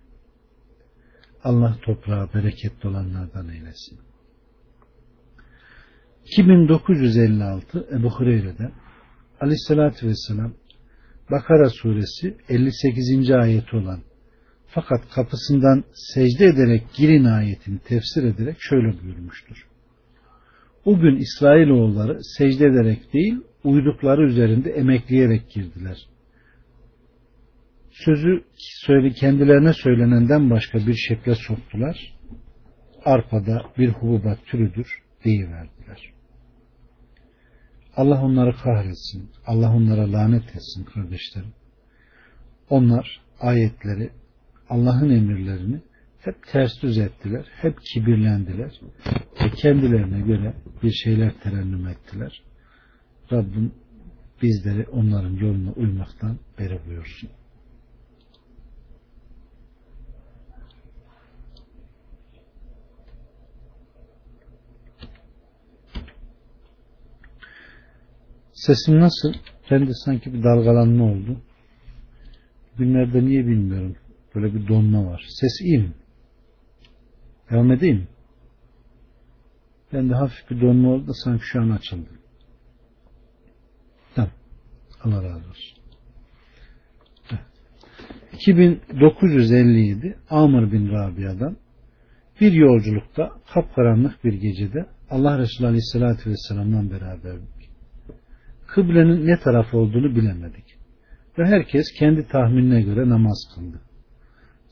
Allah toprağa bereketli olanlardan eylesin. 2956 Ebu Hureyre'den Aleyhisselatü Vesselam Bakara suresi 58. ayeti olan fakat kapısından secde ederek girin ayetini tefsir ederek şöyle buyurmuştur. O gün İsrailoğulları secde ederek değil, uydukları üzerinde emekleyerek girdiler. Sözü kendilerine söylenenden başka bir şekle soktular. Arpada bir hububat türüdür deyiverdiler. Allah onları kahretsin. Allah onlara lanet etsin kardeşlerim. Onlar ayetleri, Allah'ın emirlerini hep ters düz ettiler. Hep kibirlendiler. Ve kendilerine göre bir şeyler terennüm ettiler. Rabbim bizleri onların yoluna uymaktan beri buyursun. Sesim nasıl? Ben de sanki bir dalgalanma oldu. Günlerde niye bilmiyorum. Böyle bir donma var. Ses iyi mi? Devam edeyim Ben de hafif bir donma oldu da sanki şu an açıldı. Tamam. Allah razı olsun. 2957 Amr bin Rabia'dan bir yolculukta kapkaranlık bir gecede Allah Resulü Aleyhisselatü Vesselam'dan beraberdik. Kıblenin ne taraf olduğunu bilemedik. Ve herkes kendi tahminine göre namaz kıldı.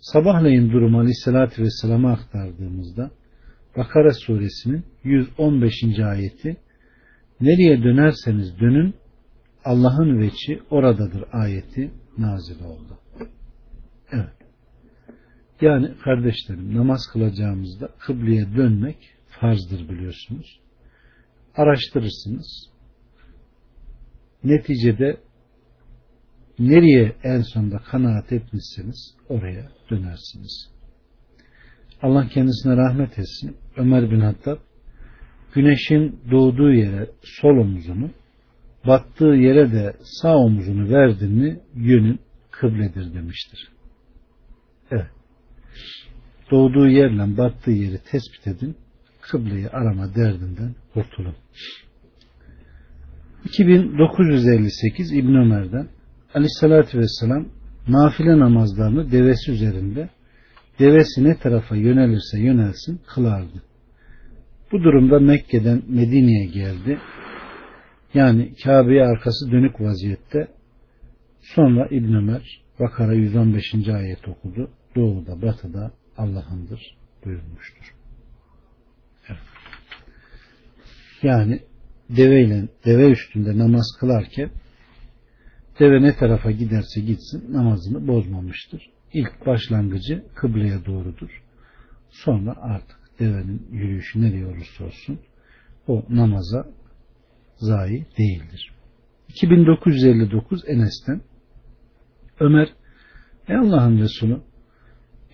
Sabahleyin durumu Aleyhisselatü Vesselam'a aktardığımızda Bakara suresinin 115. ayeti Nereye dönerseniz dönün Allah'ın veçi oradadır ayeti nazil oldu. Evet. Yani kardeşlerim namaz kılacağımızda kıbleye dönmek farzdır biliyorsunuz. Araştırırsınız. Neticede nereye en sonunda kanaat etmişseniz oraya dönersiniz. Allah kendisine rahmet etsin. Ömer bin Hattab güneşin doğduğu yere sol omuzunu battığı yere de sağ omuzunu verdin mi yönün kıbledir demiştir. Evet. Doğduğu yerle battığı yeri tespit edin. Kıbleyi arama derdinden kurtulun. 2958 İbn Ömer'den Aleyhisselatü Vesselam nafile namazlarını devesi üzerinde devesi ne tarafa yönelirse yönelsin kılardı. Bu durumda Mekke'den Medine'ye geldi. Yani Kabe'ye arkası dönük vaziyette sonra İbn Ömer Bakara 115. ayet okudu. Doğuda batıda Allah'ındır buyurmuştur. Evet. Yani deveyle deve üstünde namaz kılarken deve ne tarafa giderse gitsin namazını bozmamıştır. İlk başlangıcı kıbleye doğrudur. Sonra artık devenin yürüyüşü nereye olursa olsun o namaza zayi değildir. 2959 Enes'ten Ömer Ey Allah'ın Resulü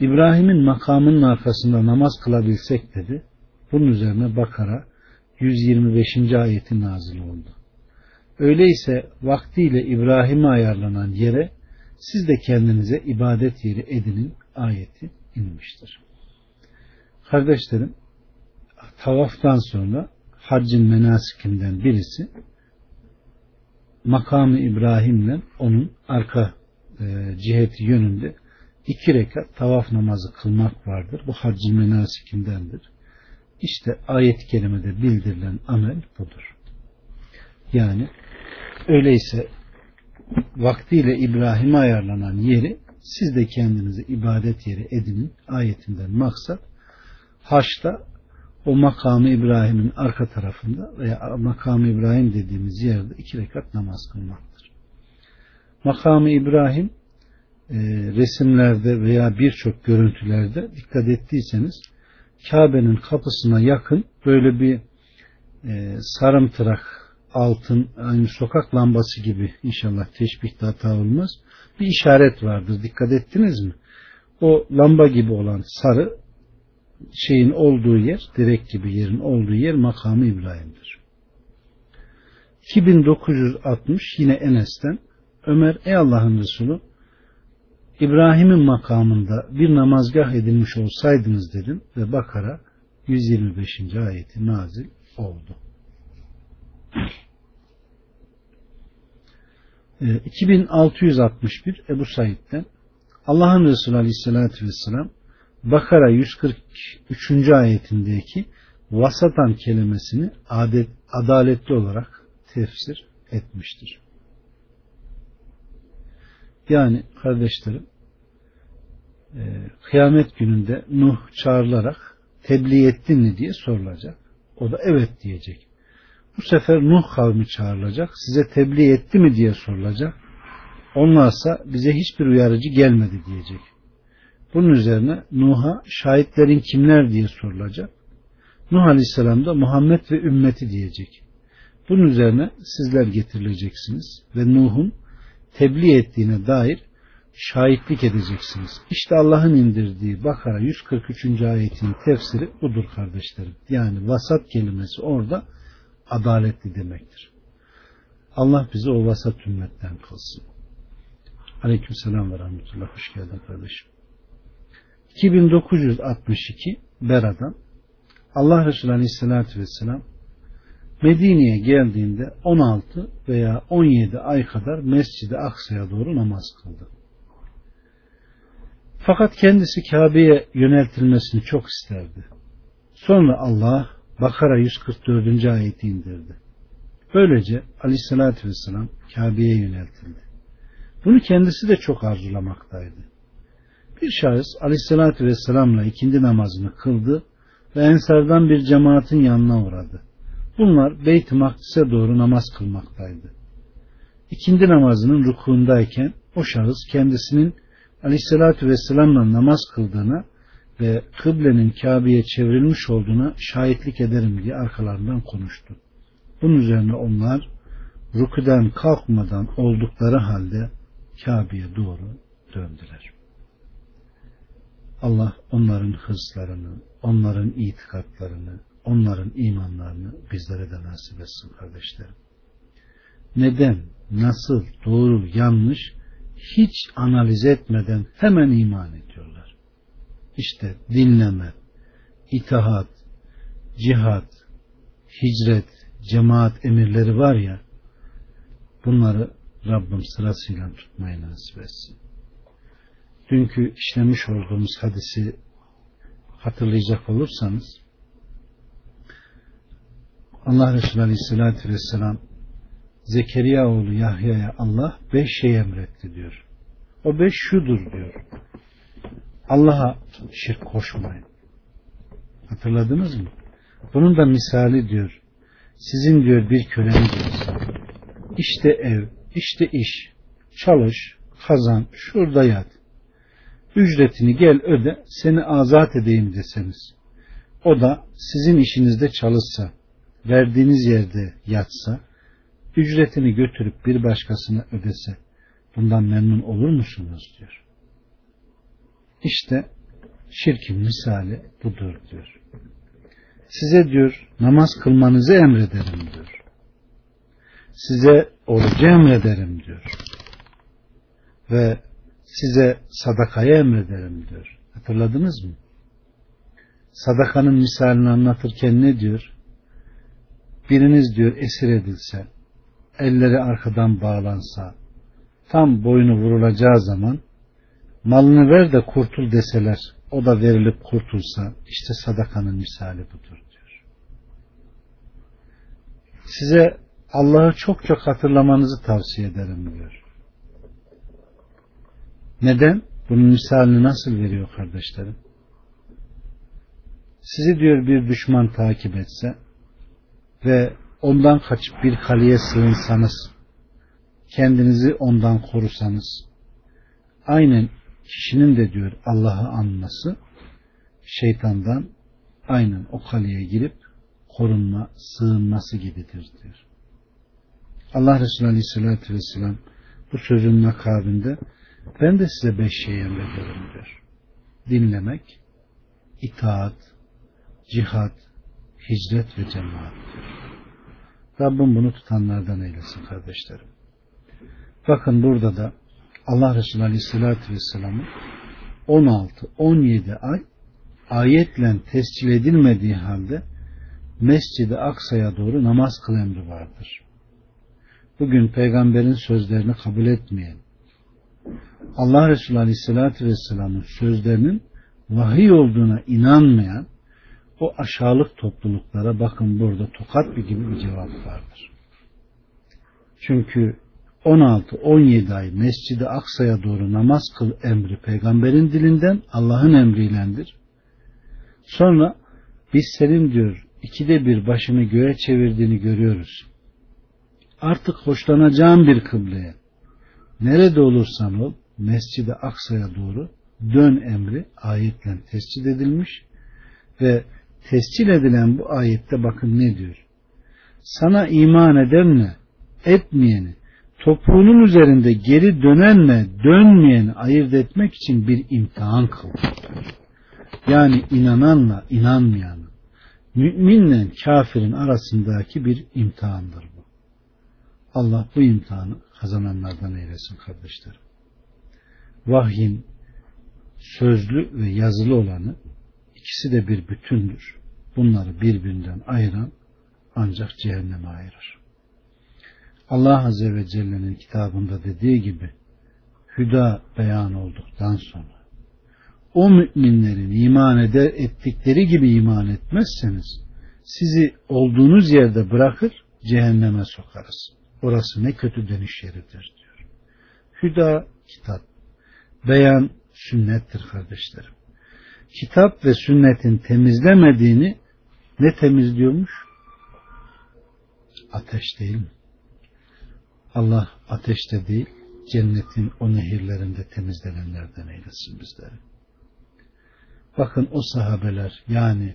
İbrahim'in makamının arkasında namaz kılabilsek dedi. Bunun üzerine Bakara 125. ayeti nazil oldu. Öyleyse vaktiyle İbrahim'e ayarlanan yere siz de kendinize ibadet yeri edinin ayeti inmiştir. Kardeşlerim tavaftan sonra haccın menasikinden birisi makamı İbrahim'le onun arka e, ciheti yönünde iki rekat tavaf namazı kılmak vardır. Bu haccın menasikindendir. İşte ayet-i bildirilen amel budur. Yani öyleyse vaktiyle İbrahim'e ayarlanan yeri siz de kendinize ibadet yeri edinin ayetinden maksat haçta o makamı İbrahim'in arka tarafında veya makamı İbrahim dediğimiz yerde iki rekat namaz kılmaktır. Makamı İbrahim e, resimlerde veya birçok görüntülerde dikkat ettiyseniz Kabe'nin kapısına yakın böyle bir e, sarımtırak altın aynı sokak lambası gibi inşallah teşbihte hata olmaz bir işaret vardır dikkat ettiniz mi? O lamba gibi olan sarı şeyin olduğu yer direk gibi yerin olduğu yer makamı İbrahim'dir. 2960 yine Enes'ten Ömer ey Allah'ın Resulü İbrahim'in makamında bir namazgah edilmiş olsaydınız dedim ve Bakara 125. ayeti nazil oldu. 2661 ee, Ebu Said'den Allah'ın Resulü Aleyhisselatü Vesselam Bakara 143. ayetindeki vasatan kelimesini adet, adaletli olarak tefsir etmiştir. Yani kardeşlerim e, kıyamet gününde Nuh çağrılarak tebliğ ettin mi diye sorulacak. O da evet diyecek. Bu sefer Nuh kavmi çağrılacak. Size tebliğ etti mi diye sorulacak. Onlarsa bize hiçbir uyarıcı gelmedi diyecek. Bunun üzerine Nuh'a şahitlerin kimler diye sorulacak. Nuh Aleyhisselam da Muhammed ve ümmeti diyecek. Bunun üzerine sizler getirileceksiniz ve Nuh'un tebliğ ettiğine dair şahitlik edeceksiniz. İşte Allah'ın indirdiği Bakara 143. ayetin tefsiri budur kardeşlerim. Yani vasat kelimesi orada adaletli demektir. Allah bizi o vasat ümmetten kılsın. Aleyküm selam ve rahmetullah. Hoş geldin kardeşim. 2962 Bera'dan Allah Resulü Aleyhisselatü Vesselam Medine'ye geldiğinde 16 veya 17 ay kadar Mescid-i Aksa'ya doğru namaz kıldı. Fakat kendisi Kabe'ye yöneltilmesini çok isterdi. Sonra Allah Bakara 144. ayeti indirdi. Böylece Aleyhisselatü Vesselam Kabe'ye yöneltildi. Bunu kendisi de çok arzulamaktaydı. Bir şahıs Aleyhisselatü Vesselam'la ikindi namazını kıldı ve Ensardan bir cemaatin yanına uğradı. Bunlar Beyt-i Makdis'e doğru namaz kılmaktaydı. İkindi namazının rukundayken o şahıs kendisinin Aleyhisselatü Vesselam'la namaz kıldığına ve kıblenin Kabe'ye çevrilmiş olduğuna şahitlik ederim diye arkalarından konuştu. Bunun üzerine onlar rüküden kalkmadan oldukları halde Kabe'ye doğru döndüler. Allah onların hırslarını, onların itikatlarını, onların imanlarını bizlere de nasip etsin kardeşlerim. Neden, nasıl, doğru, yanlış hiç analiz etmeden hemen iman ediyorlar. İşte dinleme, itaat, cihat, hicret, cemaat emirleri var ya bunları Rabbim sırasıyla tutmayı nasip etsin. Dünkü işlemiş olduğumuz hadisi hatırlayacak olursanız Allah Resulü Aleyhisselatü Vesselam Zekeriya oğlu Yahya'ya Allah beş şey emretti diyor. O beş şudur diyor. Allah'a şirk koşmayın. Hatırladınız mı? Bunun da misali diyor. Sizin diyor bir köleniz. İşte ev, işte iş. Çalış, kazan, şurada yat. Ücretini gel öde, seni azat edeyim deseniz. O da sizin işinizde çalışsa, verdiğiniz yerde yatsa, ücretini götürüp bir başkasına ödese, bundan memnun olur musunuz diyor. İşte şirkin misali budur diyor. Size diyor namaz kılmanızı emrederim diyor. Size orucu emrederim diyor. Ve size sadakayı emrederim diyor. Hatırladınız mı? Sadakanın misalini anlatırken ne diyor? Biriniz diyor esir edilse, elleri arkadan bağlansa, tam boynu vurulacağı zaman malını ver de kurtul deseler, o da verilip kurtulsa, işte sadakanın misali budur diyor. Size Allah'ı çok çok hatırlamanızı tavsiye ederim diyor. Neden? Bunun misalini nasıl veriyor kardeşlerim? Sizi diyor bir düşman takip etse ve ondan kaçıp bir kaleye sığınsanız, kendinizi ondan korusanız, aynen kişinin de diyor Allah'ı anması, şeytandan aynen o kaleye girip korunma, sığınması gibidir diyor. Allah Resulü Aleyhisselatü Vesselam bu sözün akabinde ben de size beş şey emrediyorum diyor. Dinlemek, itaat, cihat, hicret ve cemaat diyor. Rabbim bunu tutanlardan eylesin kardeşlerim. Bakın burada da Allah Resulü Aleyhisselatü Vesselam'ın 16-17 ay ayetle tescil edilmediği halde Mescid-i Aksa'ya doğru namaz kıl emri vardır. Bugün peygamberin sözlerini kabul etmeyen, Allah Resulü Aleyhisselatü Vesselam'ın sözlerinin vahiy olduğuna inanmayan o aşağılık topluluklara bakın burada tokat bir gibi bir cevap vardır. Çünkü 16-17 ay Mescid-i Aksa'ya doğru namaz kıl emri peygamberin dilinden Allah'ın emriylendir. Sonra biz senin diyor ikide bir başını göğe çevirdiğini görüyoruz. Artık hoşlanacağın bir kıbleye nerede olursan ol Mescid-i Aksa'ya doğru dön emri ayetle tescil edilmiş ve tescil edilen bu ayette bakın ne diyor. Sana iman edenle etmeyeni topuğunun üzerinde geri dönenle dönmeyeni ayırt etmek için bir imtihan kıldı. Yani inananla inanmayanı, müminle kafirin arasındaki bir imtihandır bu. Allah bu imtihanı kazananlardan eylesin kardeşlerim. Vahyin sözlü ve yazılı olanı ikisi de bir bütündür. Bunları birbirinden ayıran ancak cehenneme ayırır. Allah Azze ve Celle'nin kitabında dediği gibi hüda beyan olduktan sonra o müminlerin iman eder, ettikleri gibi iman etmezseniz sizi olduğunuz yerde bırakır cehenneme sokarız. Orası ne kötü dönüş yeridir diyor. Hüda kitap, beyan sünnettir kardeşlerim. Kitap ve sünnetin temizlemediğini ne temizliyormuş? Ateş değil mi? Allah ateşte değil, cennetin o nehirlerinde temizlenenlerden eylesin bizleri. Bakın o sahabeler yani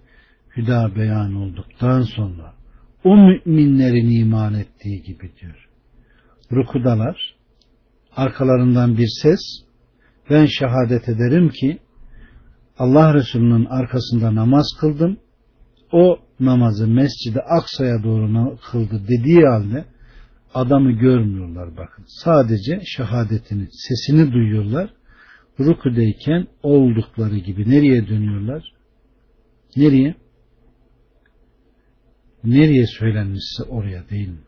hüda beyan olduktan sonra o müminlerin iman ettiği gibi diyor. Rukudalar, arkalarından bir ses ben şehadet ederim ki Allah Resulü'nün arkasında namaz kıldım. O namazı Mescid-i Aksa'ya doğru kıldı dediği halde adamı görmüyorlar bakın. Sadece şehadetini, sesini duyuyorlar. Rukudeyken oldukları gibi nereye dönüyorlar? Nereye? Nereye söylenmişse oraya değil mi?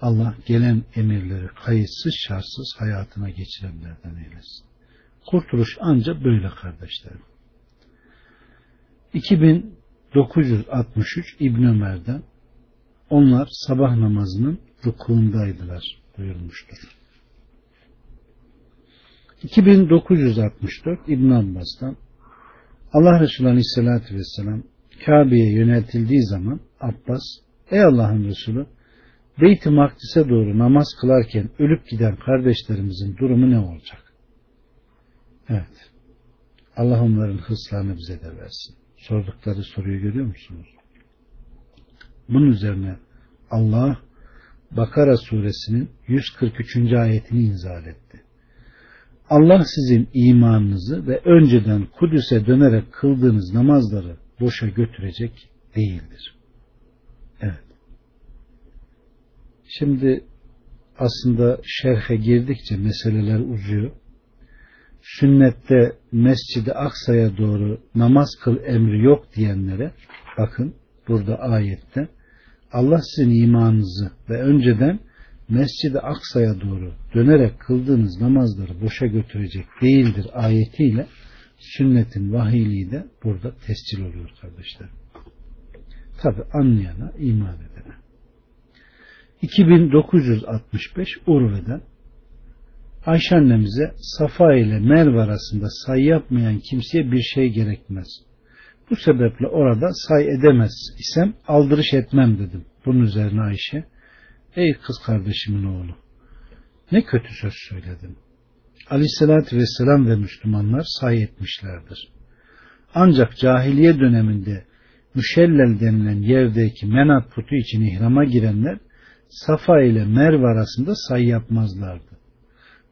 Allah gelen emirleri kayıtsız şartsız hayatına geçirenlerden eylesin. Kurtuluş ancak böyle kardeşlerim. 2963 İbn Ömer'den onlar sabah namazının rukuundaydılar buyurmuştur. 2964 İbn Abbas'tan Allah Resulü Aleyhisselatü Vesselam Kabe'ye yöneltildiği zaman Abbas Ey Allah'ın Resulü Beyt-i Makdis'e doğru namaz kılarken ölüp giden kardeşlerimizin durumu ne olacak? Evet. Allah onların hırslarını bize de versin. Sordukları soruyu görüyor musunuz? Bunun üzerine Allah Bakara suresinin 143. ayetini inzal etti. Allah sizin imanınızı ve önceden Kudüs'e dönerek kıldığınız namazları boşa götürecek değildir. Evet. Şimdi aslında şerhe girdikçe meseleler uzuyor. Sünnette Mescid-i Aksa'ya doğru namaz kıl emri yok diyenlere bakın burada ayette Allah sizin imanınızı ve önceden Mescid-i Aksa'ya doğru dönerek kıldığınız namazları boşa götürecek değildir ayetiyle sünnetin vahiyliği de burada tescil oluyor kardeşler. Tabi anlayana, iman edene. 2965 Urve'den Ayşe annemize Safa ile Merve arasında say yapmayan kimseye bir şey gerekmez. Bu sebeple orada say edemez isem aldırış etmem dedim. Bunun üzerine Ayşe Ey kız kardeşimin oğlu ne kötü söz söyledin. Aleyhissalatü vesselam ve Müslümanlar say etmişlerdir. Ancak cahiliye döneminde müşellel denilen yerdeki menat putu için ihrama girenler Safa ile Merve arasında say yapmazlardı.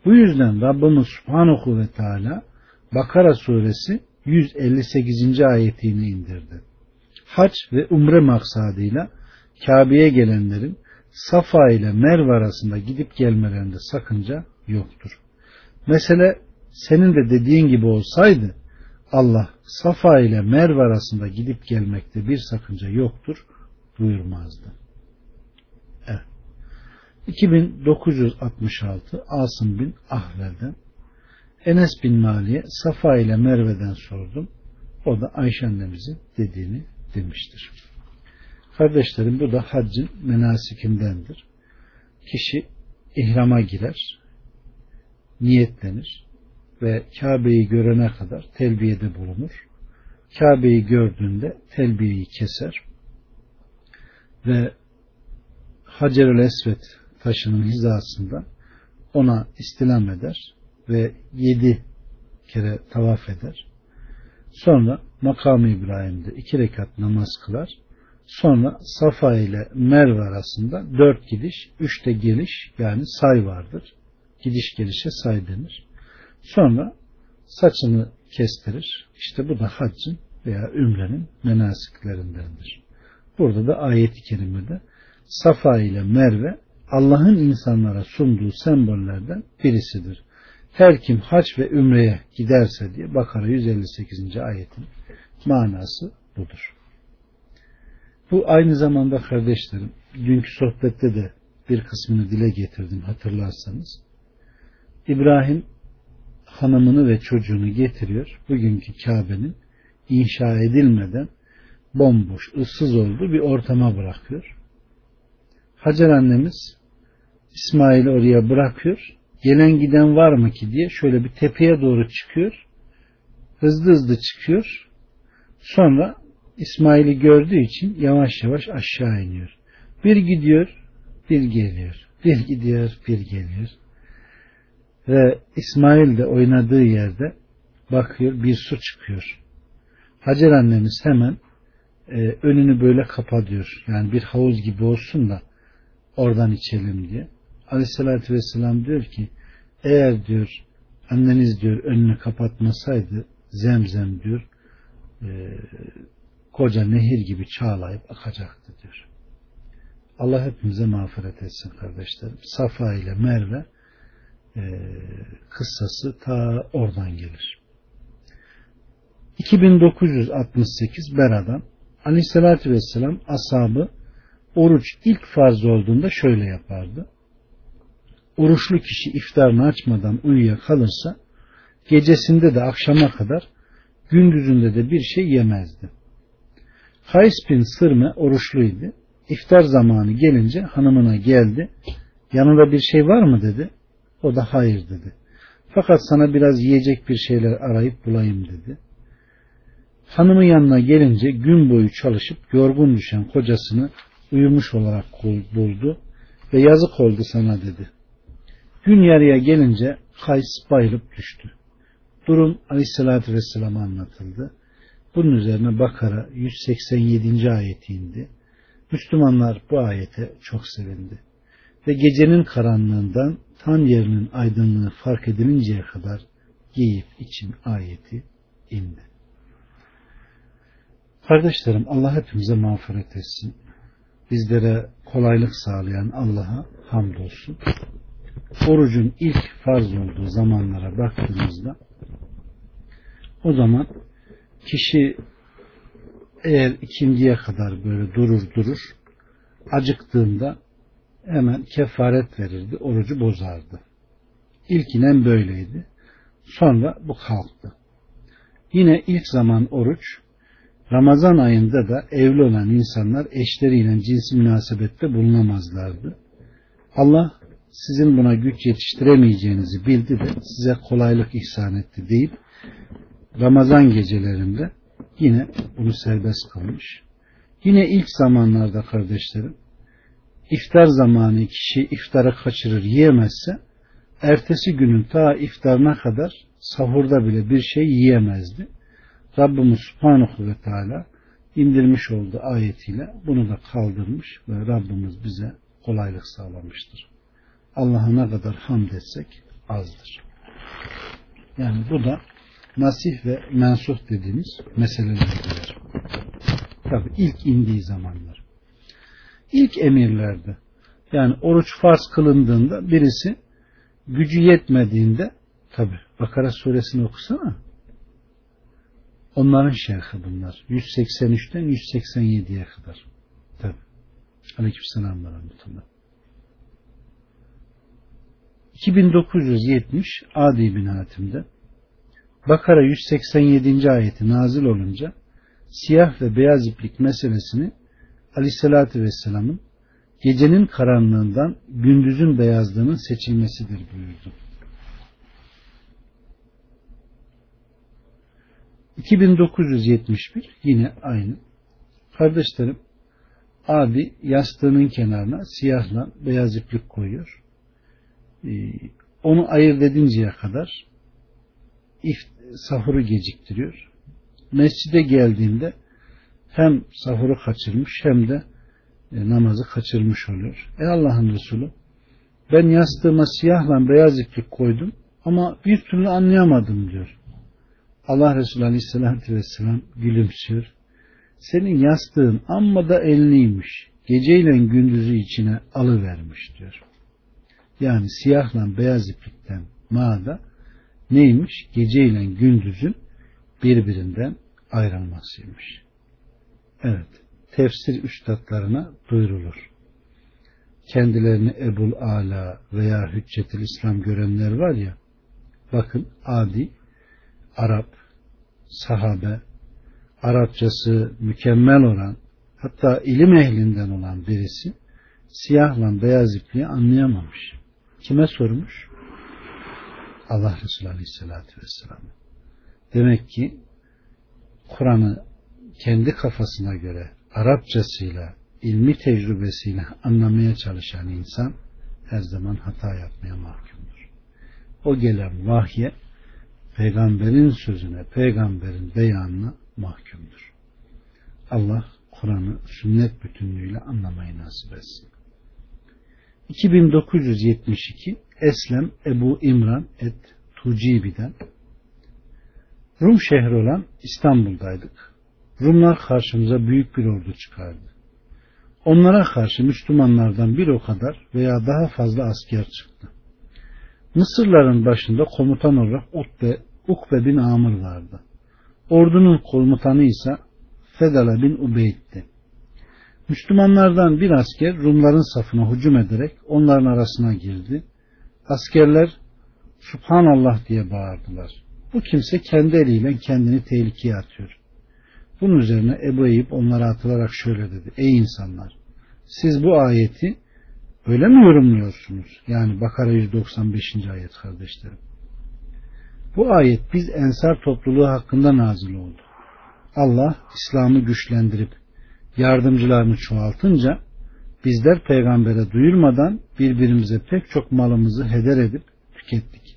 Bu yüzden Rabbimiz Subhanahu ve Teala Bakara suresi 158. ayetini indirdi. Hac ve umre maksadıyla Kabe'ye gelenlerin Safa ile Merve arasında gidip gelmelerinde sakınca yoktur. Mesele senin de dediğin gibi olsaydı Allah Safa ile Merve arasında gidip gelmekte bir sakınca yoktur buyurmazdı. Evet. 2966 Asım bin Ahvel'den Enes bin Mali'ye Safa ile Merve'den sordum. O da Ayşe annemizin dediğini demiştir. Kardeşlerim bu da haccın menasikindendir. Kişi ihrama girer, niyetlenir ve Kabe'yi görene kadar telbiyede bulunur. Kabe'yi gördüğünde telbiyeyi keser ve Hacerül Esvet taşının hizasında ona istilam eder ve yedi kere tavaf eder. Sonra makamı İbrahim'de iki rekat namaz kılar. Sonra Safa ile Merve arasında dört gidiş, üçte geliş yani say vardır. Gidiş gelişe say denir. Sonra saçını kestirir. İşte bu da haccın veya ümrenin menasiklerindendir. Burada da ayet-i kerimede Safa ile Merve Allah'ın insanlara sunduğu sembollerden birisidir. Her kim haç ve ümreye giderse diye Bakara 158. ayetin manası budur. Bu aynı zamanda kardeşlerim, dünkü sohbette de bir kısmını dile getirdim hatırlarsanız. İbrahim hanımını ve çocuğunu getiriyor. Bugünkü Kabe'nin inşa edilmeden bomboş, ıssız olduğu bir ortama bırakıyor. Hacer annemiz İsmail'i oraya bırakıyor. Gelen giden var mı ki diye şöyle bir tepeye doğru çıkıyor. Hızlı hızlı çıkıyor. Sonra İsmail'i gördüğü için yavaş yavaş aşağı iniyor. Bir gidiyor, bir geliyor. Bir gidiyor, bir geliyor. Ve İsmail de oynadığı yerde bakıyor bir su çıkıyor. Hacer annemiz hemen e, önünü böyle kapatıyor. Yani bir havuz gibi olsun da oradan içelim diye. Aleyhissalatü vesselam diyor ki eğer diyor anneniz diyor önünü kapatmasaydı zemzem diyor e, koca nehir gibi çağlayıp akacaktı diyor. Allah hepimize mağfiret etsin kardeşlerim. Safa ile Merve e, kıssası ta oradan gelir. 2968 Bera'dan Aleyhisselatü Vesselam ashabı oruç ilk farz olduğunda şöyle yapardı. Oruçlu kişi iftarını açmadan uyuya kalırsa gecesinde de akşama kadar gündüzünde de bir şey yemezdi. Hays bin Sırme oruçluydu. İftar zamanı gelince hanımına geldi. Yanında bir şey var mı dedi. O da hayır dedi. Fakat sana biraz yiyecek bir şeyler arayıp bulayım dedi. Hanımı yanına gelince gün boyu çalışıp yorgun düşen kocasını uyumuş olarak buldu ve yazık oldu sana dedi. Gün yarıya gelince Kays bayılıp düştü. Durum Aleyhisselatü Vesselam'a anlatıldı. Bunun üzerine Bakara 187. ayeti indi. Müslümanlar bu ayete çok sevindi. Ve gecenin karanlığından tan yerinin aydınlığı fark edilinceye kadar giyip için ayeti indi. Kardeşlerim Allah hepimize mağfiret etsin. Bizlere kolaylık sağlayan Allah'a hamdolsun. Orucun ilk farz olduğu zamanlara baktığımızda o zaman kişi eğer ikindiye kadar böyle durur durur acıktığında hemen kefaret verirdi, orucu bozardı. İlkinen böyleydi. Sonra bu kalktı. Yine ilk zaman oruç Ramazan ayında da evli olan insanlar eşleriyle cinsi münasebette bulunamazlardı. Allah sizin buna güç yetiştiremeyeceğinizi bildi de size kolaylık ihsan etti deyip Ramazan gecelerinde yine bunu serbest kılmış. Yine ilk zamanlarda kardeşlerim iftar zamanı kişi iftarı kaçırır yiyemezse ertesi günün ta iftarına kadar sahurda bile bir şey yiyemezdi. Rabbimiz Subhanahu ve Teala indirmiş olduğu ayetiyle bunu da kaldırmış ve Rabbimiz bize kolaylık sağlamıştır. Allah'a ne kadar hamd etsek azdır. Yani bu da nasih ve mensuh dediğimiz meseleler girer. Tabi ilk indiği zamanlar. İlk emirlerde yani oruç farz kılındığında birisi gücü yetmediğinde tabi Bakara suresini okusana onların şerhi bunlar. 183'ten 187'ye kadar. Tabi. Aleyküm selam ve 2970 Adi bin Hatim'de Bakara 187. ayeti nazil olunca siyah ve beyaz iplik meselesini Aleyhisselatü Vesselam'ın gecenin karanlığından gündüzün beyazlığının seçilmesidir buyurdu. 2971 yine aynı. Kardeşlerim abi yastığının kenarına siyahla beyaz iplik koyuyor. Ee, onu ayırt edinceye kadar sahuru geciktiriyor. Mescide geldiğinde hem sahuru kaçırmış hem de e, namazı kaçırmış oluyor. Ey Allah'ın Resulü ben yastığıma siyahla beyaz iplik koydum ama bir türlü anlayamadım diyor. Allah Resulü Aleyhisselatü Vesselam gülümsüyor. Senin yastığın amma da elniymiş. Geceyle gündüzü içine alıvermiş diyor. Yani siyahla beyaz iplikten mağda neymiş? Geceyle gündüzün birbirinden ayrılmasıymış. Evet. Tefsir üstadlarına duyurulur. Kendilerini Ebul Ala veya Hüccetül İslam görenler var ya bakın adi Arap sahabe Arapçası mükemmel olan hatta ilim ehlinden olan birisi siyahla beyaz ipliği anlayamamış. Kime sormuş? Allah Resulü Aleyhisselatü Vesselam. Demek ki Kur'an'ı kendi kafasına göre Arapçasıyla, ilmi tecrübesiyle anlamaya çalışan insan her zaman hata yapmaya mahkumdur. O gelen vahye peygamberin sözüne, peygamberin beyanına mahkumdur. Allah Kur'an'ı sünnet bütünlüğüyle anlamayı nasip etsin. 2972 Eslem Ebu İmran et Tucibi'den Rum şehri olan İstanbul'daydık. Rumlar karşımıza büyük bir ordu çıkardı. Onlara karşı Müslümanlardan bir o kadar veya daha fazla asker çıktı. Mısırların başında komutan olarak Utbe, Ukbe bin Amr vardı. Ordunun komutanı ise Fedala bin Ubeyd'di. Müslümanlardan bir asker Rumların safına hücum ederek onların arasına girdi. Askerler Subhanallah diye bağırdılar. Bu kimse kendi eliyle kendini tehlikeye atıyor. Bunun üzerine Ebu Eyyub onlara atılarak şöyle dedi. Ey insanlar! Siz bu ayeti öyle mi yorumluyorsunuz? Yani Bakara 195. ayet kardeşlerim. Bu ayet biz ensar topluluğu hakkında nazil oldu. Allah İslam'ı güçlendirip yardımcılarını çoğaltınca bizler peygambere duyurmadan birbirimize pek çok malımızı heder edip tükettik.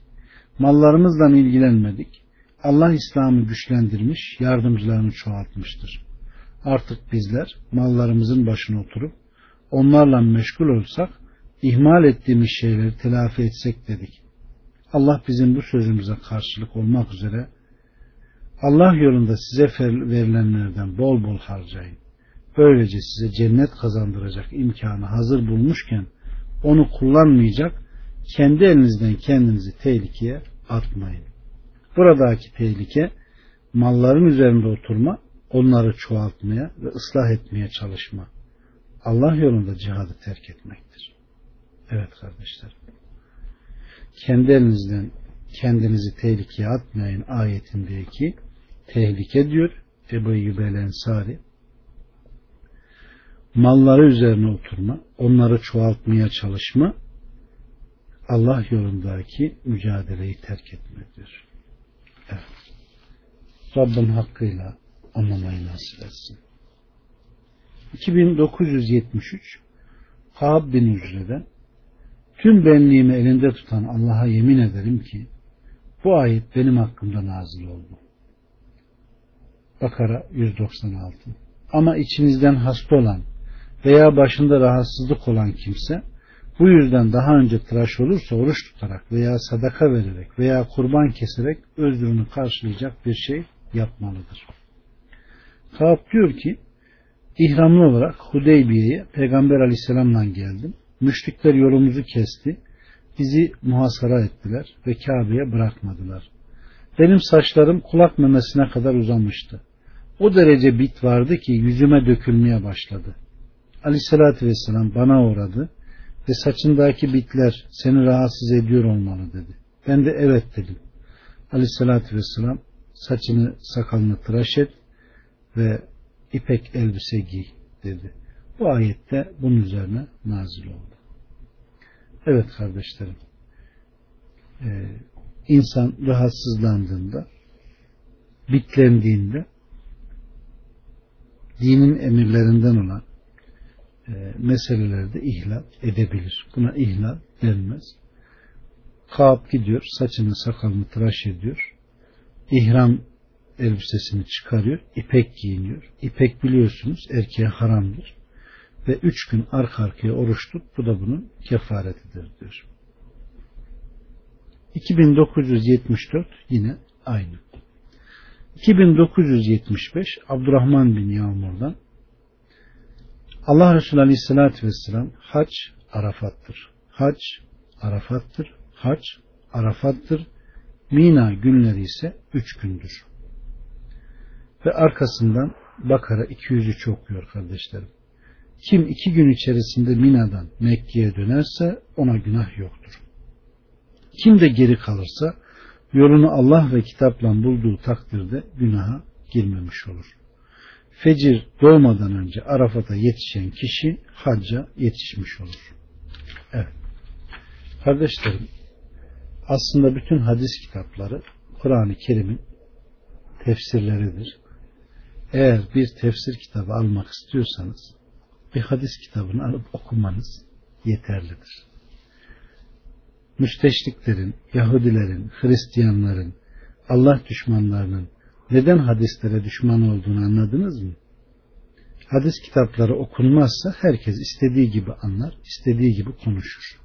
Mallarımızla ilgilenmedik. Allah İslam'ı güçlendirmiş, yardımcılarını çoğaltmıştır. Artık bizler mallarımızın başına oturup onlarla meşgul olsak, ihmal ettiğimiz şeyleri telafi etsek dedik. Allah bizim bu sözümüze karşılık olmak üzere Allah yolunda size verilenlerden bol bol harcayın. Böylece size cennet kazandıracak imkanı hazır bulmuşken onu kullanmayacak, kendi elinizden kendinizi tehlikeye atmayın. Buradaki tehlike malların üzerinde oturma, onları çoğaltmaya ve ıslah etmeye çalışma. Allah yolunda cihadı terk etmektir. Evet kardeşler. Kendi elinizden kendinizi tehlikeye atmayın ayetindeki tehlike diyor Ebu Eyyub el Ensari malları üzerine oturma, onları çoğaltmaya çalışma, Allah yolundaki mücadeleyi terk etmektir. Evet. Rabbim hakkıyla anlamayı nasip etsin. 2973 Kaab bin Ücre'den tüm benliğimi elinde tutan Allah'a yemin ederim ki bu ayet benim hakkımda nazil oldu. Bakara 196 Ama içinizden hasta olan veya başında rahatsızlık olan kimse bu yüzden daha önce tıraş olursa oruç tutarak veya sadaka vererek veya kurban keserek özrünü karşılayacak bir şey yapmalıdır. Kaab diyor ki ihramlı olarak Hudeybiye'ye Peygamber aleyhisselamla geldim. Müşrikler yolumuzu kesti. Bizi muhasara ettiler ve Kabe'ye bırakmadılar. Benim saçlarım kulak memesine kadar uzamıştı. O derece bit vardı ki yüzüme dökülmeye başladı. Aleyhissalatü vesselam bana uğradı ve saçındaki bitler seni rahatsız ediyor olmalı dedi. Ben de evet dedim. Aleyhissalatü vesselam saçını sakalını tıraş et ve ipek elbise giy dedi. Bu ayette bunun üzerine nazil oldu. Evet kardeşlerim. Ee, insan rahatsızlandığında bitlendiğinde dinin emirlerinden olan e, meselelerde ihlal edebilir. Buna ihlal denmez. Kaap gidiyor, saçını sakalını tıraş ediyor. İhram elbisesini çıkarıyor, ipek giyiniyor. İpek biliyorsunuz erkeğe haramdır. Ve üç gün arka arkaya oruç tut, bu da bunun kefaretidir diyor. 2974 yine aynı. 2975 Abdurrahman bin Yağmur'dan Allah Resulü Aleyhisselatü Vesselam hac Arafat'tır. Hac Arafat'tır. Hac Arafat'tır. Mina günleri ise üç gündür. Ve arkasından Bakara 203 okuyor kardeşlerim. Kim iki gün içerisinde Mina'dan Mekke'ye dönerse ona günah yoktur. Kim de geri kalırsa yolunu Allah ve kitapla bulduğu takdirde günaha girmemiş olur fecir doğmadan önce Arafat'a yetişen kişi hacca yetişmiş olur. Evet. Kardeşlerim, aslında bütün hadis kitapları Kur'an-ı Kerim'in tefsirleridir. Eğer bir tefsir kitabı almak istiyorsanız bir hadis kitabını alıp okumanız yeterlidir. Müsteşriklerin, Yahudilerin, Hristiyanların, Allah düşmanlarının neden hadislere düşman olduğunu anladınız mı? hadis kitapları okunmazsa herkes istediği gibi anlar, istediği gibi konuşur.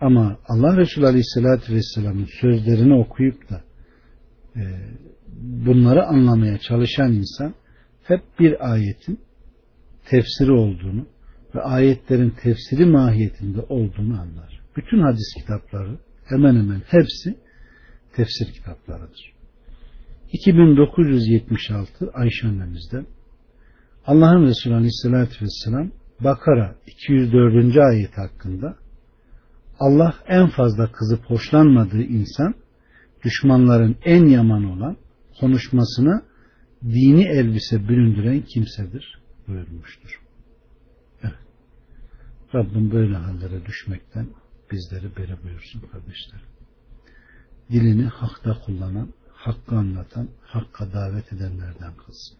Ama Allah Resulü Aleyhisselatü Vesselam'ın sözlerini okuyup da e, bunları anlamaya çalışan insan hep bir ayetin tefsiri olduğunu ve ayetlerin tefsiri mahiyetinde olduğunu anlar. Bütün hadis kitapları hemen hemen hepsi tefsir kitaplarıdır. 2976 Ayşe annemizden Allah'ın Resulü Aleyhisselatü Vesselam Bakara 204. ayet hakkında Allah en fazla kızıp hoşlanmadığı insan düşmanların en yaman olan konuşmasına dini elbise büründüren kimsedir buyurmuştur. Evet. Rabbim böyle hallere düşmekten bizleri beri buyursun kardeşlerim. Dilini hakta kullanan, hakkı anlatan, hakka davet edenlerden kılsın.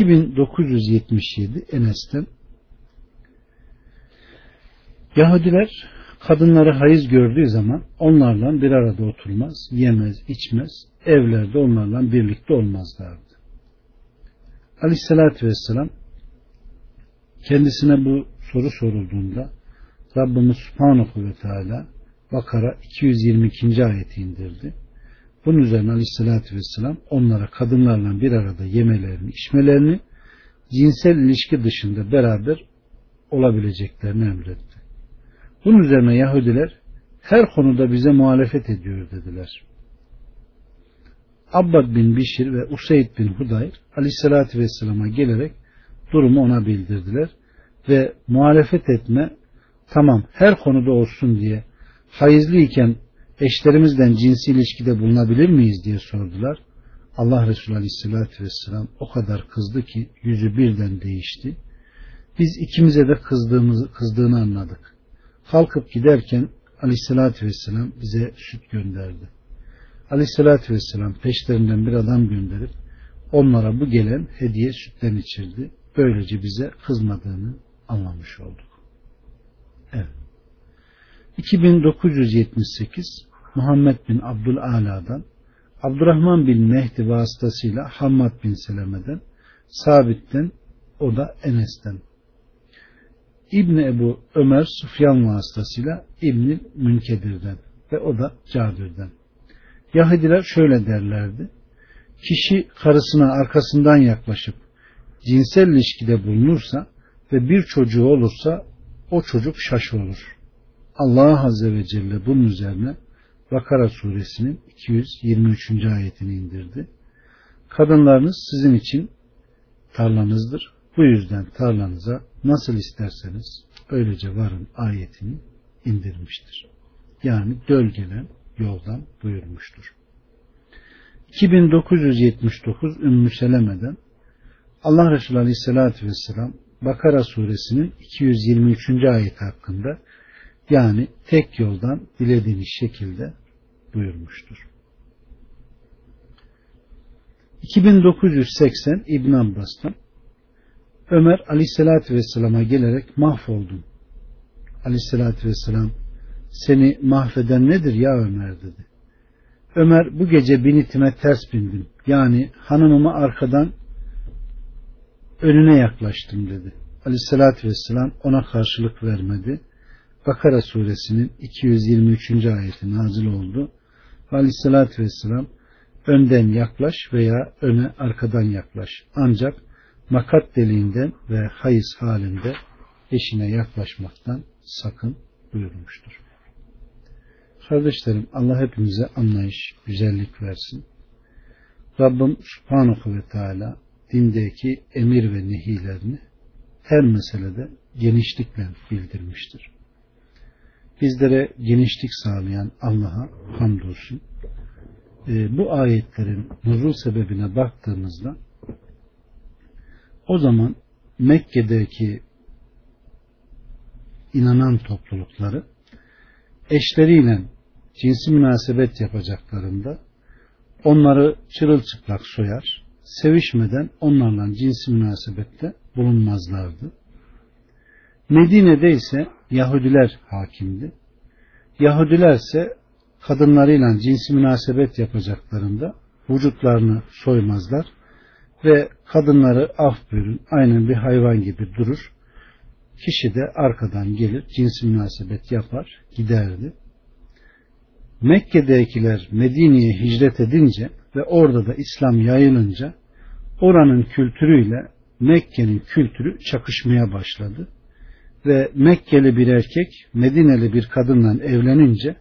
2977 Enes'ten Yahudiler kadınları hayız gördüğü zaman onlarla bir arada oturmaz, yemez, içmez, evlerde onlarla birlikte olmazlardı. Aleyhissalatü vesselam kendisine bu soru sorulduğunda Rabbimiz Subhanahu ve Teala Bakara 222. ayeti indirdi. Bunun üzerine Aleyhisselatü Vesselam onlara kadınlarla bir arada yemelerini, içmelerini cinsel ilişki dışında beraber olabileceklerini emretti. Bunun üzerine Yahudiler her konuda bize muhalefet ediyor dediler. Abbad bin Bişir ve Usaid bin Hudayr Aleyhisselatü Vesselam'a gelerek durumu ona bildirdiler ve muhalefet etme tamam her konuda olsun diye hayızlıyken eşlerimizden cinsi ilişkide bulunabilir miyiz diye sordular. Allah Resulü Aleyhisselatü Vesselam o kadar kızdı ki yüzü birden değişti. Biz ikimize de kızdığımızı, kızdığını anladık. Kalkıp giderken Aleyhisselatü Vesselam bize süt gönderdi. Aleyhisselatü Vesselam peşlerinden bir adam gönderip onlara bu gelen hediye sütten içirdi. Böylece bize kızmadığını anlamış olduk. Evet. 2978 Muhammed bin Abdul Ala'dan Abdurrahman bin Mehdi vasıtasıyla Hammad bin Seleme'den Sabit'ten o da Enes'ten İbni Ebu Ömer Sufyan vasıtasıyla İbni Münkedir'den ve o da Cabir'den. Yahudiler şöyle derlerdi. Kişi karısına arkasından yaklaşıp cinsel ilişkide bulunursa ve bir çocuğu olursa o çocuk şaşı olur. Allah Azze ve Celle bunun üzerine Bakara suresinin 223. ayetini indirdi. Kadınlarınız sizin için tarlanızdır. Bu yüzden tarlanıza nasıl isterseniz öylece varın ayetini indirmiştir. Yani gölgelen yoldan buyurmuştur. 2979 Ümmü Seleme'den Allah Resulü Aleyhisselatü Vesselam Bakara suresinin 223. ayet hakkında yani tek yoldan dilediğiniz şekilde buyurmuştur. 2980 İbn Abbas'tan Ömer aleyhissalatü vesselama gelerek mahvoldum. Aleyhissalatü vesselam seni mahveden nedir ya Ömer dedi. Ömer bu gece binitime ters bindim. Yani hanımımı arkadan önüne yaklaştım dedi. Aleyhissalatü vesselam ona karşılık vermedi. Bakara suresinin 223. ayeti nazil oldu. Aleyhissalatü vesselam önden yaklaş veya öne arkadan yaklaş. Ancak makat deliğinden ve hayız halinde eşine yaklaşmaktan sakın buyurmuştur. Kardeşlerim Allah hepimize anlayış, güzellik versin. Rabbim Subhanahu ve Teala dindeki emir ve nehilerini her meselede genişlikle bildirmiştir. Bizlere genişlik sağlayan Allah'a hamdolsun. Ee, bu ayetlerin nuzul sebebine baktığımızda o zaman Mekke'deki inanan toplulukları eşleriyle cinsi münasebet yapacaklarında onları çırılçıplak soyar, sevişmeden onlarla cinsi münasebette bulunmazlardı. Medine'de ise Yahudiler hakimdi. Yahudiler ise kadınlarıyla cinsi münasebet yapacaklarında vücutlarını soymazlar ve kadınları af buyurun aynen bir hayvan gibi durur. Kişi de arkadan gelir cinsi münasebet yapar giderdi. Mekke'dekiler Medine'ye hicret edince ve orada da İslam yayılınca oranın kültürüyle Mekke'nin kültürü çakışmaya başladı. Ve Mekkeli bir erkek Medineli bir kadınla evlenince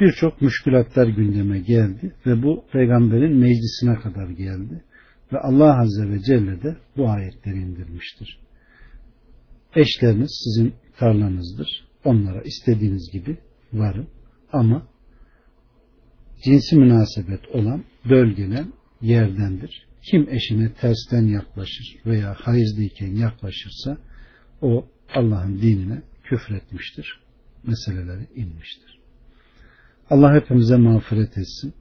birçok müşkülatlar gündeme geldi ve bu peygamberin meclisine kadar geldi. Ve Allah Azze ve Celle de bu ayetleri indirmiştir. Eşleriniz sizin tarlanızdır. Onlara istediğiniz gibi varın. Ama cinsi münasebet olan bölgelen yerdendir. Kim eşine tersten yaklaşır veya hayızlıyken yaklaşırsa o Allah'ın dinine küfretmiştir. Meseleleri inmiştir. Allah hepimize mağfiret etsin.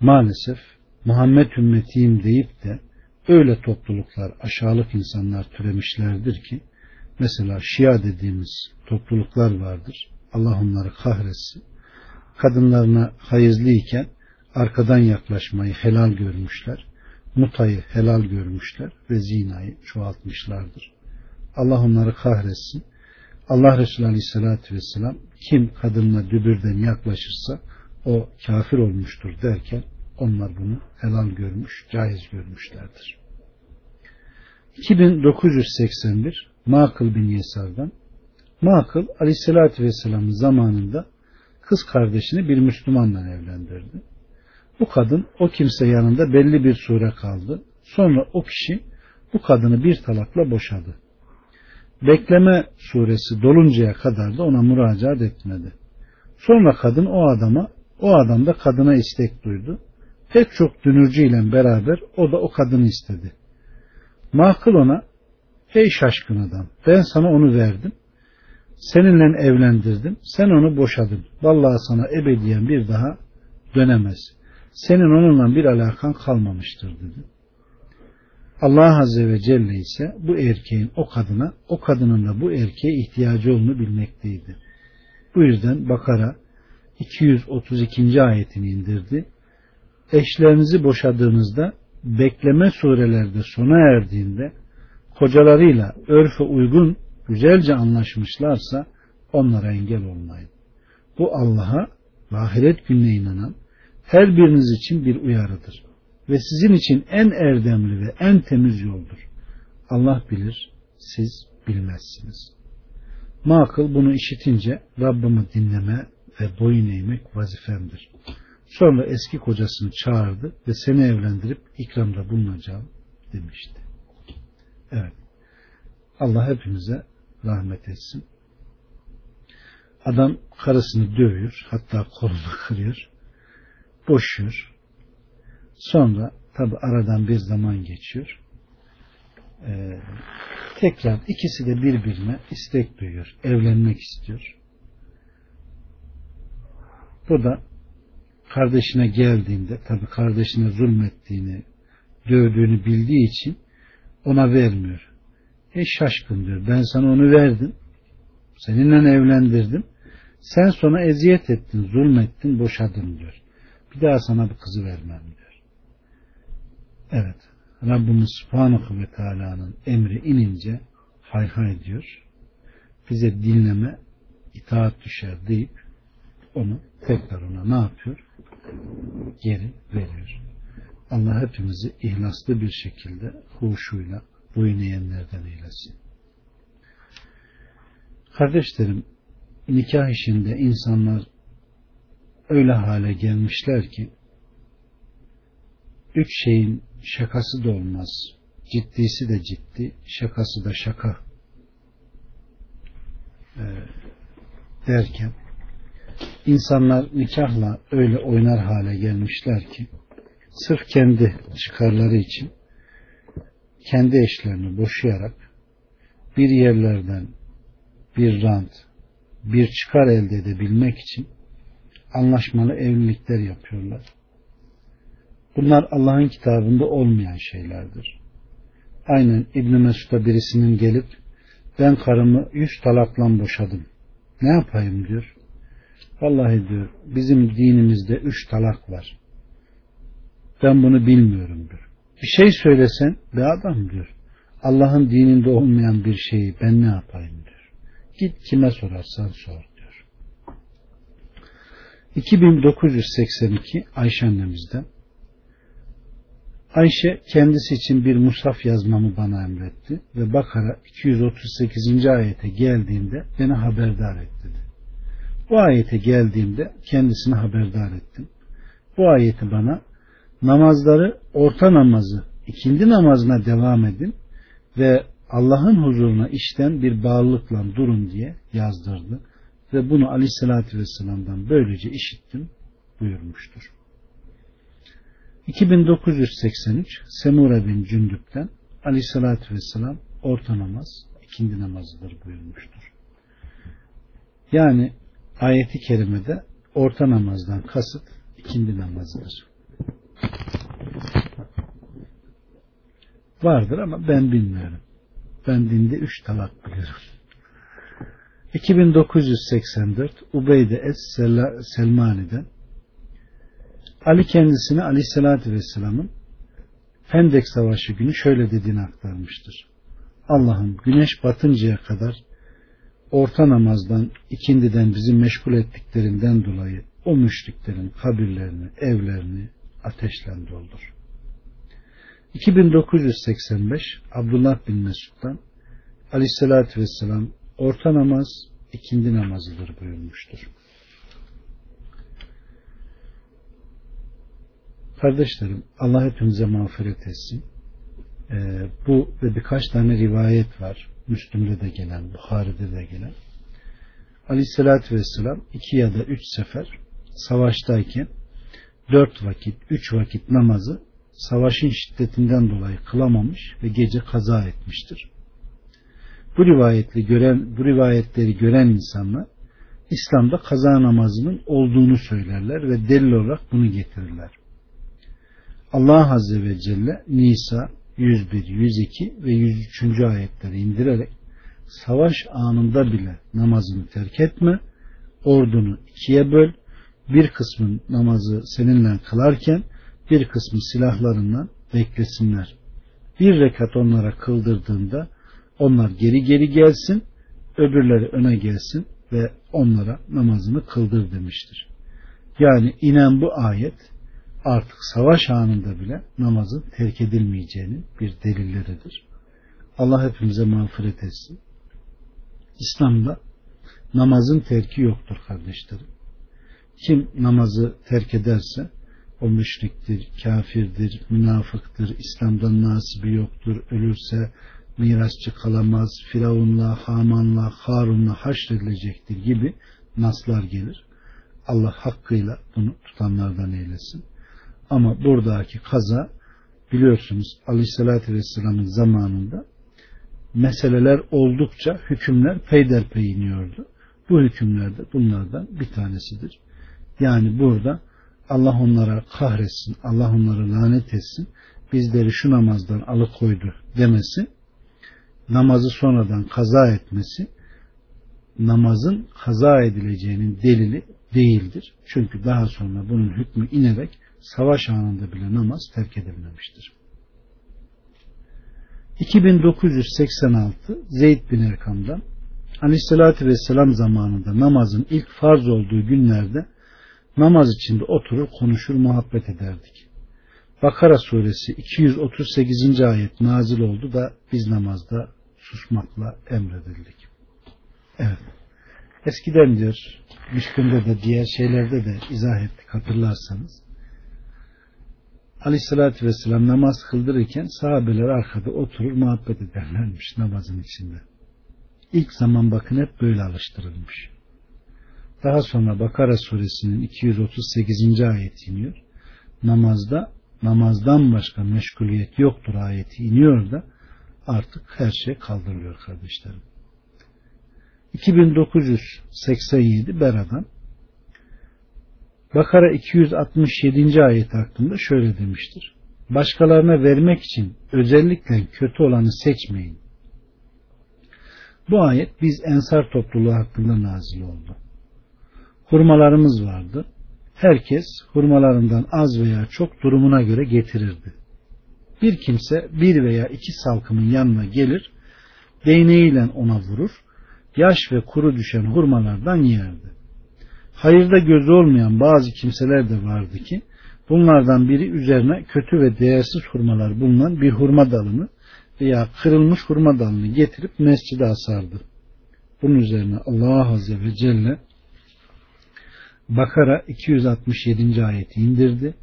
Maalesef Muhammed ümmetiyim deyip de öyle topluluklar, aşağılık insanlar türemişlerdir ki mesela Şia dediğimiz topluluklar vardır. Allah onları kahretsin. Kadınlarına hayızlıyken arkadan yaklaşmayı helal görmüşler. Mutayı helal görmüşler ve zinayı çoğaltmışlardır. Allah onları kahretsin. Allah Resulü Aleyhisselatü Vesselam kim kadınla dübürden yaklaşırsa o kafir olmuştur derken onlar bunu helal görmüş, caiz görmüşlerdir. 2981 Makıl bin Yesar'dan Makıl Aleyhisselatü Vesselam'ın zamanında kız kardeşini bir Müslümanla evlendirdi. Bu kadın o kimse yanında belli bir sure kaldı. Sonra o kişi bu kadını bir talakla boşadı. Bekleme suresi doluncaya kadar da ona müracaat etmedi. Sonra kadın o adama, o adam da kadına istek duydu. Pek çok dünürcü ile beraber o da o kadını istedi. Makıl ona, ey şaşkın adam ben sana onu verdim. Seninle evlendirdim. Sen onu boşadın. Vallahi sana ebediyen bir daha dönemez. Senin onunla bir alakan kalmamıştır dedi. Allah Azze ve Celle ise bu erkeğin o kadına, o kadının da bu erkeğe ihtiyacı olduğunu bilmekteydi. Bu yüzden Bakara 232. ayetini indirdi. Eşlerinizi boşadığınızda bekleme surelerde sona erdiğinde kocalarıyla örfe uygun güzelce anlaşmışlarsa onlara engel olmayın. Bu Allah'a ahiret gününe inanan her biriniz için bir uyarıdır. Ve sizin için en erdemli ve en temiz yoldur. Allah bilir, siz bilmezsiniz. Makıl bunu işitince Rabbimi dinleme ve boyun eğmek vazifemdir. Sonra eski kocasını çağırdı ve seni evlendirip ikramda bulunacağım demişti. Evet. Allah hepimize rahmet etsin. Adam karısını dövüyor, hatta kolunu [LAUGHS] kırıyor, boşuyor. Sonra tabi aradan bir zaman geçiyor. Ee, tekrar ikisi de birbirine istek duyuyor, evlenmek istiyor. Bu da kardeşine geldiğinde tabi kardeşine zulmettiğini, dövdüğünü bildiği için ona vermiyor. E şaşkın diyor. Ben sana onu verdim. Seninle evlendirdim. Sen sonra eziyet ettin, zulmettin, boşadın diyor. Bir daha sana bu kızı vermem diyor. Evet. Rabbimiz Subhanahu ve Teala'nın emri inince hay hay diyor. Bize dinleme, itaat düşer deyip onu tekrar ona ne yapıyor? Geri veriyor. Allah hepimizi ihlaslı bir şekilde huşuyla boyun eğenlerden eylesin. Kardeşlerim, nikah işinde insanlar öyle hale gelmişler ki üç şeyin şakası da olmaz. Ciddisi de ciddi, şakası da şaka e, derken insanlar nikahla öyle oynar hale gelmişler ki sırf kendi çıkarları için kendi eşlerini boşayarak bir yerlerden bir rant, bir çıkar elde edebilmek için anlaşmalı evlilikler yapıyorlar. Bunlar Allah'ın kitabında olmayan şeylerdir. Aynen İbn Mesud'a birisinin gelip ben karımı yüz talakla boşadım. Ne yapayım diyor. Vallahi diyor bizim dinimizde üç talak var. Ben bunu bilmiyorum diyor. Bir şey söylesen be adam diyor. Allah'ın dininde olmayan bir şeyi ben ne yapayım diyor. Git kime sorarsan sor diyor. 2982 Ayşe annemizden Ayşe kendisi için bir musaf yazmamı bana emretti ve Bakara 238. ayete geldiğinde beni haberdar et dedi. Bu ayete geldiğimde kendisini haberdar ettim. Bu ayeti bana namazları orta namazı ikindi namazına devam edin ve Allah'ın huzuruna işten bir bağlılıkla durun diye yazdırdı ve bunu aleyhissalatü vesselam'dan böylece işittim buyurmuştur. 2983 Semura bin Cündük'ten aleyhissalatü vesselam orta namaz ikindi namazıdır buyurmuştur. Yani ayeti kerimede orta namazdan kasıt ikindi namazıdır. Vardır ama ben bilmiyorum. Ben dinde üç talak bilirim. 2984 Ubeyde Es Selmani'den Ali kendisine Aleyhisselatü Vesselam'ın Hendek Savaşı günü şöyle dediğini aktarmıştır. Allah'ım güneş batıncaya kadar orta namazdan, ikindiden bizi meşgul ettiklerinden dolayı o müşriklerin kabirlerini, evlerini ateşle doldur. 2985 Abdullah bin Mesud'dan Aleyhisselatü Vesselam orta namaz ikindi namazıdır buyurmuştur. Kardeşlerim Allah hepimize mağfiret etsin. Ee, bu ve birkaç tane rivayet var. Müslüm'de de gelen, Bukhari'de de gelen. Aleyhissalatü Vesselam iki ya da üç sefer savaştayken dört vakit, üç vakit namazı savaşın şiddetinden dolayı kılamamış ve gece kaza etmiştir. Bu rivayetli gören, bu rivayetleri gören insanlar İslam'da kaza namazının olduğunu söylerler ve delil olarak bunu getirirler. Allah Azze ve Celle Nisa 101, 102 ve 103. ayetleri indirerek savaş anında bile namazını terk etme, ordunu ikiye böl, bir kısmın namazı seninle kılarken bir kısmı silahlarından beklesinler. Bir rekat onlara kıldırdığında onlar geri geri gelsin, öbürleri öne gelsin ve onlara namazını kıldır demiştir. Yani inen bu ayet artık savaş anında bile namazın terk edilmeyeceğinin bir delilleridir. Allah hepimize mağfiret etsin. İslam'da namazın terki yoktur kardeşlerim. Kim namazı terk ederse o müşriktir, kafirdir, münafıktır, İslam'dan nasibi yoktur, ölürse mirasçı kalamaz, Firavunla, Hamanla, Harun'la haşredilecektir gibi naslar gelir. Allah hakkıyla bunu tutanlardan eylesin. Ama buradaki kaza biliyorsunuz Aleyhisselatü Vesselam'ın zamanında meseleler oldukça hükümler peyderpey iniyordu. Bu hükümler de bunlardan bir tanesidir. Yani burada Allah onlara kahretsin, Allah onları lanet etsin, bizleri şu namazdan alıkoydu demesi, namazı sonradan kaza etmesi, namazın kaza edileceğinin delili değildir. Çünkü daha sonra bunun hükmü inerek savaş anında bile namaz terk edilmemiştir. 2986 Zeyd bin Erkam'dan Aleyhisselatü Vesselam zamanında namazın ilk farz olduğu günlerde namaz içinde oturur konuşur muhabbet ederdik. Bakara suresi 238. ayet nazil oldu da biz namazda susmakla emredildik. Evet. Eskiden diyor Müslüm'de de diğer şeylerde de izah ettik hatırlarsanız. Aleyhissalatü Vesselam namaz kıldırırken sahabeler arkada oturur muhabbet ederlermiş namazın içinde. İlk zaman bakın hep böyle alıştırılmış. Daha sonra Bakara suresinin 238. ayeti iniyor. Namazda namazdan başka meşguliyet yoktur ayeti iniyor da artık her şey kaldırılıyor kardeşlerim. 2987 Bera'dan Bakara 267. ayet hakkında şöyle demiştir. Başkalarına vermek için özellikle kötü olanı seçmeyin. Bu ayet biz ensar topluluğu hakkında nazil oldu. Hurmalarımız vardı. Herkes hurmalarından az veya çok durumuna göre getirirdi. Bir kimse bir veya iki salkımın yanına gelir, değneğiyle ona vurur, yaş ve kuru düşen hurmalardan yerdi. Hayırda gözü olmayan bazı kimseler de vardı ki, bunlardan biri üzerine kötü ve değersiz hurmalar bulunan bir hurma dalını veya kırılmış hurma dalını getirip mescide asardı. Bunun üzerine Allah Azze ve Celle Bakara 267. ayeti indirdi.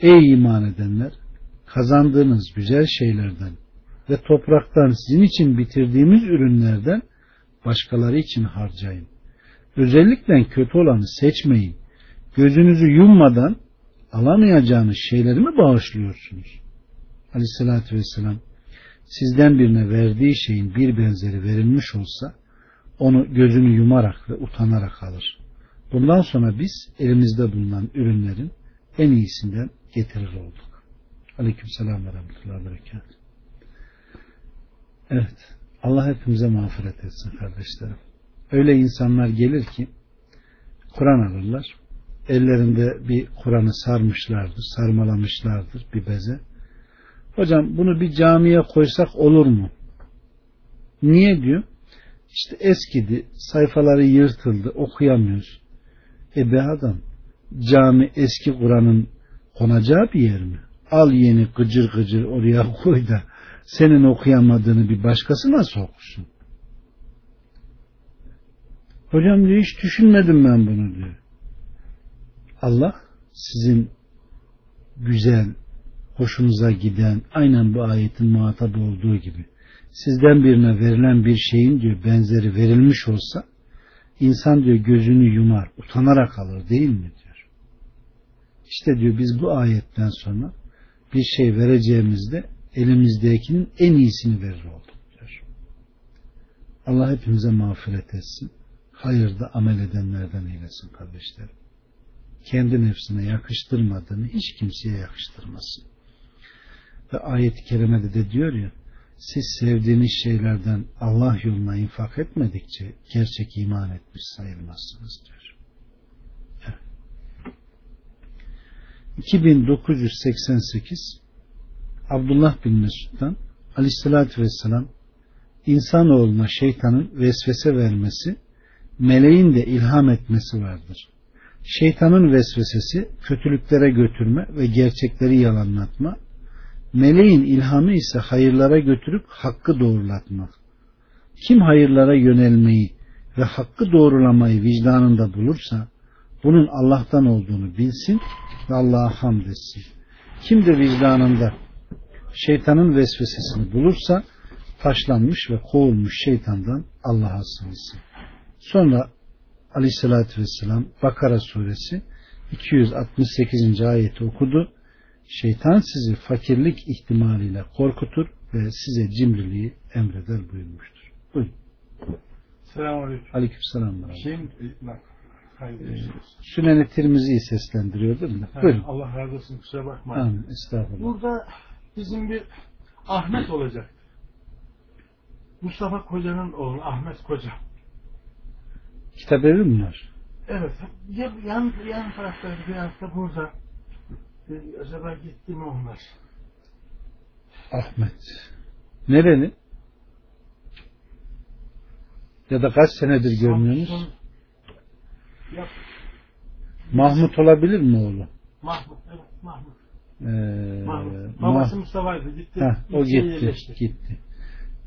Ey iman edenler! Kazandığınız güzel şeylerden ve topraktan sizin için bitirdiğimiz ürünlerden başkaları için harcayın. Özellikle kötü olanı seçmeyin. Gözünüzü yummadan alamayacağınız şeyleri mi bağışlıyorsunuz? Aleyhissalatü vesselam sizden birine verdiği şeyin bir benzeri verilmiş olsa onu gözünü yumarak ve utanarak alır. Bundan sonra biz elimizde bulunan ürünlerin en iyisinden getirir olduk. Aleyküm selam ve rahmetullahi berekat. Evet. Allah hepimize mağfiret etsin kardeşlerim. Öyle insanlar gelir ki Kur'an alırlar. Ellerinde bir Kur'an'ı sarmışlardır, sarmalamışlardır bir beze. Hocam bunu bir camiye koysak olur mu? Niye diyor? İşte eskidi, sayfaları yırtıldı, okuyamıyoruz. E be adam, cami eski Kur'an'ın konacağı bir yer mi? Al yeni gıcır gıcır oraya koy da senin okuyamadığını bir başkası nasıl okusun? Hocam diyor hiç düşünmedim ben bunu diyor. Allah sizin güzel, hoşunuza giden, aynen bu ayetin muhatabı olduğu gibi sizden birine verilen bir şeyin diyor benzeri verilmiş olsa insan diyor gözünü yumar, utanarak alır değil mi diyor. İşte diyor biz bu ayetten sonra bir şey vereceğimizde elimizdekinin en iyisini verir olduk diyor. Allah hepimize mağfiret etsin. Hayırda amel edenlerden eylesin kardeşlerim. Kendi nefsine yakıştırmadığını hiç kimseye yakıştırmasın. Ve ayet-i kerimede de diyor ya siz sevdiğiniz şeylerden Allah yoluna infak etmedikçe gerçek iman etmiş sayılmazsınız diyor. Evet. 2988 Abdullah bin Mesud'dan Aleyhisselatü Vesselam insanoğluna şeytanın vesvese vermesi meleğin de ilham etmesi vardır. Şeytanın vesvesesi kötülüklere götürme ve gerçekleri yalanlatma Meleğin ilhamı ise hayırlara götürüp hakkı doğrulatmak. Kim hayırlara yönelmeyi ve hakkı doğrulamayı vicdanında bulursa bunun Allah'tan olduğunu bilsin ve Allah'a hamd etsin. Kim de vicdanında şeytanın vesvesesini bulursa taşlanmış ve kovulmuş şeytandan Allah'a sığınsın. Sonra Aleyhisselatü Vesselam Bakara suresi 268. ayeti okudu şeytan sizi fakirlik ihtimaliyle korkutur ve size cimriliği emreder buyurmuştur. Buyurun. Selamun Aleyküm. Aleyküm selam. Şeyim, e, bak, ee, Sünen-i Tirmizi'yi seslendiriyor değil mi? Buyurun. Allah razı olsun kusura bakma. Amin. Estağfurullah. Burada bizim bir Ahmet olacak. Mustafa Koca'nın oğlu Ahmet Koca. Kitap evi mi var? Evet. Yan, yan, tarafta biraz da burada. E, acaba gitti mi onlar? Ahmet. Nereli? Ya da kaç senedir görmüyorsunuz? Yap, Mahmut olabilir mi oğlu? Mahmut, evet Mahmut. Ee, Mahmut. Mah- Babası Mustafa'ydı. Gitti. Heh, o gitti. Gitti.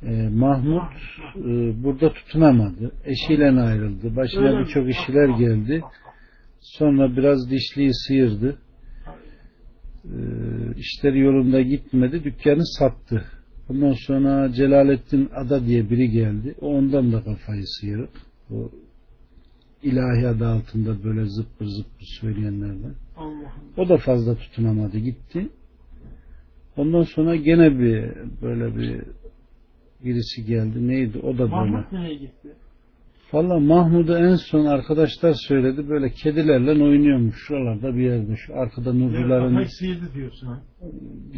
Ee, Mahmut e, burada tutunamadı. Eşiyle ayrıldı. Başına birçok işler geldi. Sonra biraz dişliği sıyırdı. Ee, işleri yolunda gitmedi. Dükkanı sattı. Ondan sonra Celalettin Ada diye biri geldi. O ondan da kafayı sıyırıp o ilahi adı altında böyle zıppır zıppır söyleyenlerden. O da fazla tutunamadı gitti. Ondan sonra gene bir böyle bir birisi geldi. Neydi? O da böyle. Mahmut nereye gitti? Valla Mahmud'u en son arkadaşlar söyledi. Böyle kedilerle oynuyormuş şuralarda bir yerde. Şu arkada Evet, nurcuların kafayı sıyırdı diyorsun ha.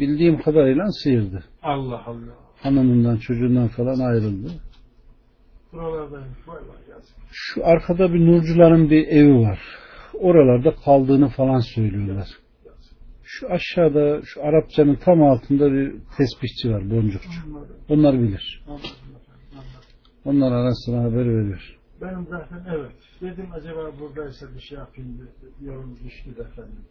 bildiğim kadarıyla sıyırdı. Allah Allah. Hanımından çocuğundan falan ayrıldı. Buralardaymış. Vay vay. Şu arkada bir nurcuların bir evi var. Oralarda kaldığını falan söylüyorlar. Şu aşağıda şu Arapçanın tam altında bir tesbihçi var boncukçu. Onlar bilir. Onlar arasına haber veriyor. Benim zaten evet. Dedim acaba buradaysa bir şey yapayım. dedi. Yorum düştü efendim.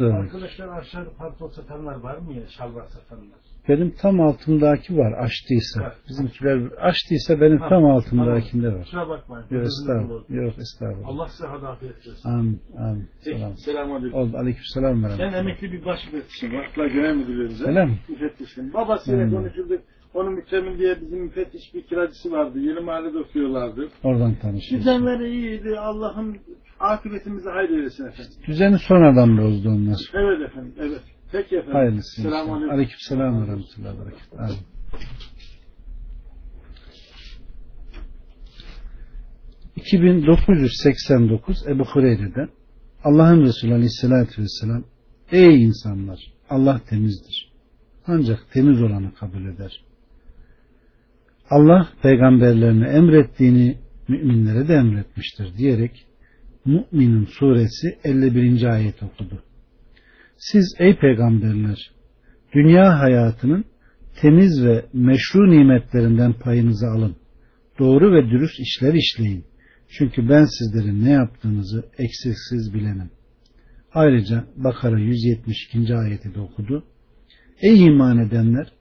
Evet. Arkadaşlar aşağıda pantol satanlar var mı ya? Şalvar satanlar. Benim tam altımdaki var açtıysa. Bizimkiler açtıysa benim Ha, tam altımdakinde var. Kusura bakmayın. Yok estağfurullah. Yok estağfurullah. Allah size hadi afiyet versin. Amin. Amin. Selam. Selamun aleyküm. Oldu. Aleykümselam ve Ben rahmetullah. emekli bir baş müfettişim. Vakıflar Genel Müdürlüğümüze. Öyle mi? Müfettişim. Babasıyla konuşurduk. Onun mükemmel diye bizim müfettiş bir kiracısı vardı. Yeni mahallede okuyorlardı. Oradan tanışıyoruz. Düzenleri iyiydi. Allah'ım akıbetimizi hayır eylesin efendim. Düzeni sonradan bozdu onlar. Evet efendim. Evet. Peki efendim. Hayırlısı. Selamun aleyküm. Aleykümselam ve rahmetullah. ve berekatuhu. Amin. ...2989 Ebu Hureyre'den... ...Allah'ın Resulü Aleyhisselatü Vesselam... ...Ey insanlar! Allah temizdir. Ancak temiz olanı kabul eder. Allah peygamberlerine emrettiğini müminlere de emretmiştir diyerek Mü'minun suresi 51. ayet okudu. Siz ey peygamberler dünya hayatının temiz ve meşru nimetlerinden payınızı alın. Doğru ve dürüst işler işleyin. Çünkü ben sizlerin ne yaptığınızı eksiksiz bilenim. Ayrıca Bakara 172. ayeti de okudu. Ey iman edenler!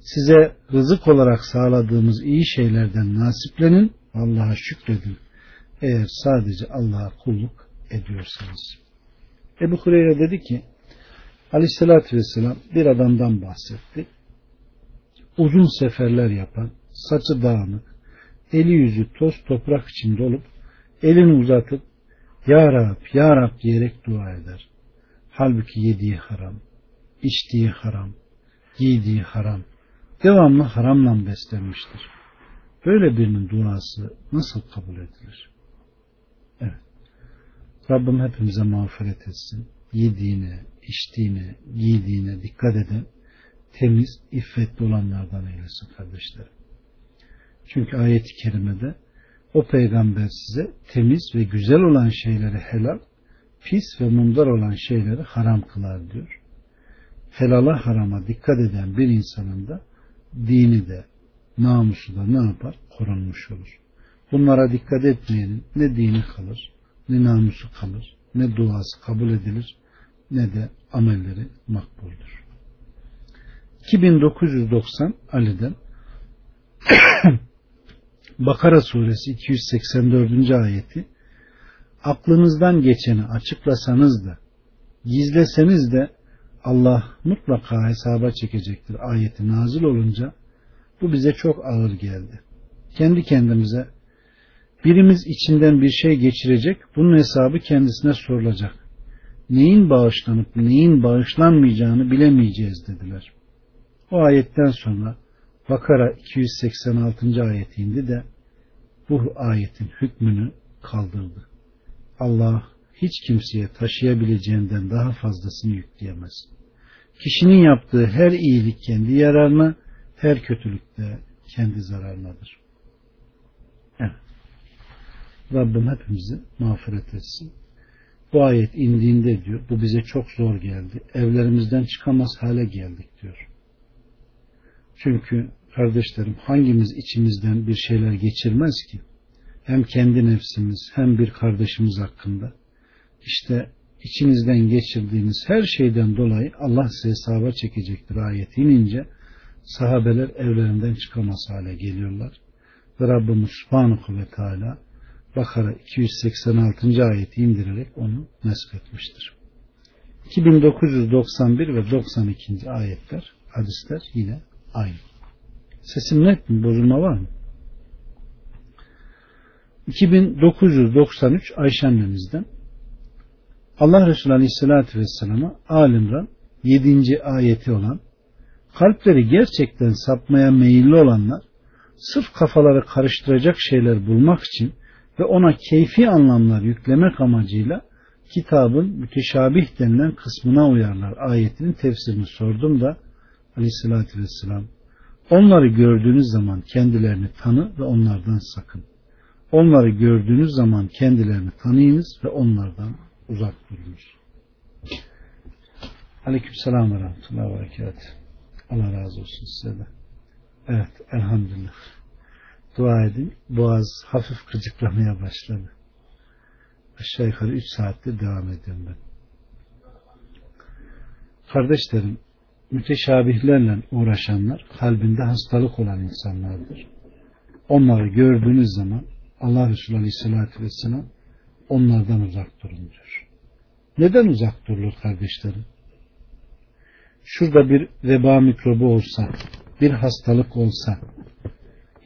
Size rızık olarak sağladığımız iyi şeylerden nasiplenin, Allah'a şükredin. Eğer sadece Allah'a kulluk ediyorsanız. Ebu Hureyre dedi ki, Aleyhisselatü Vesselam bir adamdan bahsetti. Uzun seferler yapan, saçı dağınık, eli yüzü toz toprak içinde olup, elini uzatıp, Ya Rab, Ya Rab diyerek dua eder. Halbuki yediği haram, içtiği haram, giydiği haram, devamlı haramla beslenmiştir. Böyle birinin duası nasıl kabul edilir? Evet. Rabbim hepimize mağfiret etsin. Yediğine, içtiğine, giydiğine dikkat eden, temiz, iffetli olanlardan eylesin kardeşlerim. Çünkü ayet-i kerimede o peygamber size temiz ve güzel olan şeyleri helal, pis ve mundar olan şeyleri haram kılar diyor. Helala harama dikkat eden bir insanın da dini de namusu da ne yapar? Korunmuş olur. Bunlara dikkat etmeyenin ne dini kalır, ne namusu kalır, ne duası kabul edilir, ne de amelleri makbuldür. 2990 Ali'den [COUGHS] Bakara suresi 284. ayeti aklınızdan geçeni açıklasanız da gizleseniz de Allah mutlaka hesaba çekecektir ayeti nazil olunca bu bize çok ağır geldi. Kendi kendimize birimiz içinden bir şey geçirecek bunun hesabı kendisine sorulacak. Neyin bağışlanıp neyin bağışlanmayacağını bilemeyeceğiz dediler. O ayetten sonra Bakara 286. ayet indi de bu ayetin hükmünü kaldırdı. Allah hiç kimseye taşıyabileceğinden daha fazlasını yükleyemez. Kişinin yaptığı her iyilik kendi yararına, her kötülük de kendi zararınadır. Evet. Rabbim hepimizi mağfiret etsin. Bu ayet indiğinde diyor, bu bize çok zor geldi. Evlerimizden çıkamaz hale geldik diyor. Çünkü kardeşlerim hangimiz içimizden bir şeyler geçirmez ki? Hem kendi nefsimiz hem bir kardeşimiz hakkında. İşte içinizden geçirdiğiniz her şeyden dolayı Allah size hesaba çekecektir ayeti inince sahabeler evlerinden çıkamaz hale geliyorlar. Ve Rabbimiz Subhanahu ve Teala Bakara 286. ayeti indirerek onu nesk etmiştir. 2991 ve 92. ayetler, hadisler yine aynı. Sesim net mi? Bozulma var mı? 2993 Ayşe annemizden Allah Resulü Aleyhisselatü Vesselam'a Alimran 7. ayeti olan kalpleri gerçekten sapmaya meyilli olanlar sırf kafaları karıştıracak şeyler bulmak için ve ona keyfi anlamlar yüklemek amacıyla kitabın müteşabih denilen kısmına uyarlar ayetinin tefsirini sordum da Aleyhisselatü Vesselam onları gördüğünüz zaman kendilerini tanı ve onlardan sakın. Onları gördüğünüz zaman kendilerini tanıyınız ve onlardan uzak durunuz. Aleykümselam ve rahmetullahi ve berekatuhu. Allah razı olsun size de. Evet elhamdülillah. Dua edin. Boğaz hafif gıcıklamaya başladı. Aşağı yukarı 3 saattir devam ediyorum ben. Kardeşlerim, müteşabihlerle uğraşanlar kalbinde hastalık olan insanlardır. Onları gördüğünüz zaman Allah Resulü Aleyhisselatü Vesselam onlardan uzak durun diyor. Neden uzak durulur kardeşlerim? Şurada bir veba mikrobu olsa, bir hastalık olsa,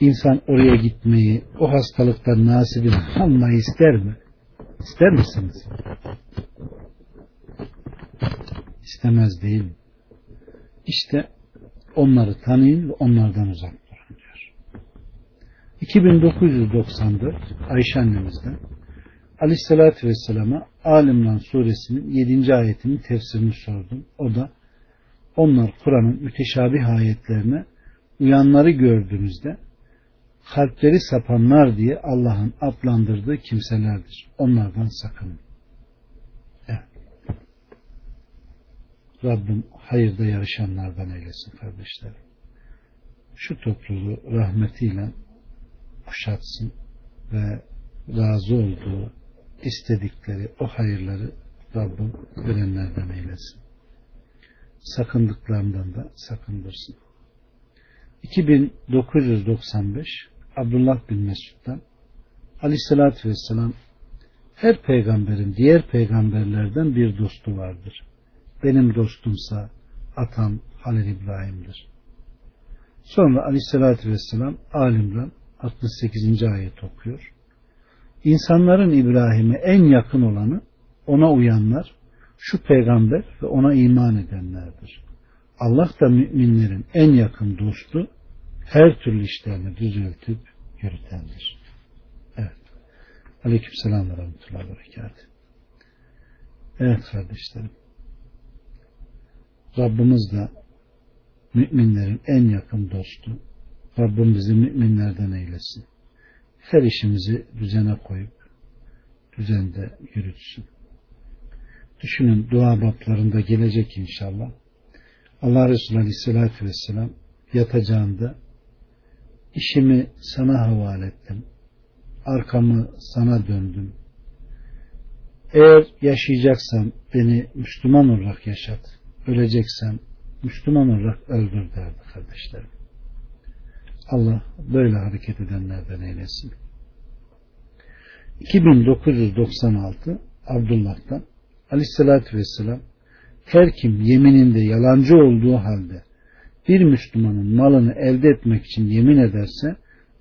insan oraya gitmeyi, o hastalıktan nasibini almayı ister mi? İster misiniz? İstemez değil mi? İşte onları tanıyın ve onlardan uzak durun diyor. 2994 Ayşe annemizden Aleyhisselatü Vesselam'a Alimran suresinin 7. ayetinin tefsirini sordum. O da onlar Kur'an'ın müteşabih ayetlerine uyanları gördüğünüzde kalpleri sapanlar diye Allah'ın adlandırdığı kimselerdir. Onlardan sakının. Evet. Rabbim hayırda yarışanlardan eylesin kardeşlerim. Şu topluluğu rahmetiyle kuşatsın ve razı olduğu istedikleri o hayırları Rabbim görenlerden eylesin. Sakındıklarından da sakındırsın. 2995 Abdullah bin Mesud'dan Aleyhisselatü Vesselam her peygamberin diğer peygamberlerden bir dostu vardır. Benim dostumsa atam Halil İbrahim'dir. Sonra Aleyhisselatü Vesselam Alimran 68. ayet okuyor. İnsanların İbrahim'e en yakın olanı ona uyanlar, şu peygamber ve ona iman edenlerdir. Allah da müminlerin en yakın dostu, her türlü işlerini düzeltip yürütendir. Evet. Aleyküm selam ve rahmetullahi ve berekat. Evet kardeşlerim. Rabbimiz de müminlerin en yakın dostu. Rabbim bizi müminlerden eylesin. Her işimizi düzene koyup düzende yürütsün. Düşünün dua bablarında gelecek inşallah. Allah Resulü Aleyhisselatü Vesselam yatacağında işimi sana havale ettim. Arkamı sana döndüm. Eğer yaşayacaksam beni Müslüman olarak yaşat. Öleceksem Müslüman olarak öldür derdi kardeşlerim. Allah böyle hareket edenlerden eylesin. 2996 Abdullah'tan Aleyhisselatü Vesselam her kim yemininde yalancı olduğu halde bir Müslümanın malını elde etmek için yemin ederse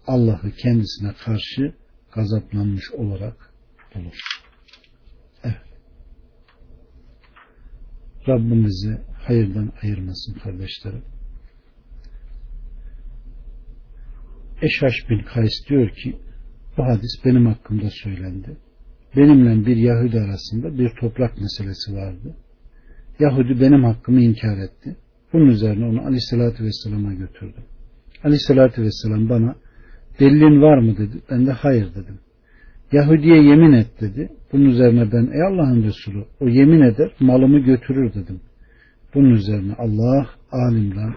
Allah'ı kendisine karşı gazaplanmış olarak bulur. Evet. Rabbimizi hayırdan ayırmasın kardeşlerim. Eşaş bin Kays diyor ki bu hadis benim hakkımda söylendi. Benimle bir Yahudi arasında bir toprak meselesi vardı. Yahudi benim hakkımı inkar etti. Bunun üzerine onu Aleyhisselatü Vesselam'a götürdüm. Aleyhisselatü Vesselam bana delilin var mı dedi. Ben de hayır dedim. Yahudi'ye yemin et dedi. Bunun üzerine ben ey Allah'ın Resulü o yemin eder malımı götürür dedim. Bunun üzerine Allah alimden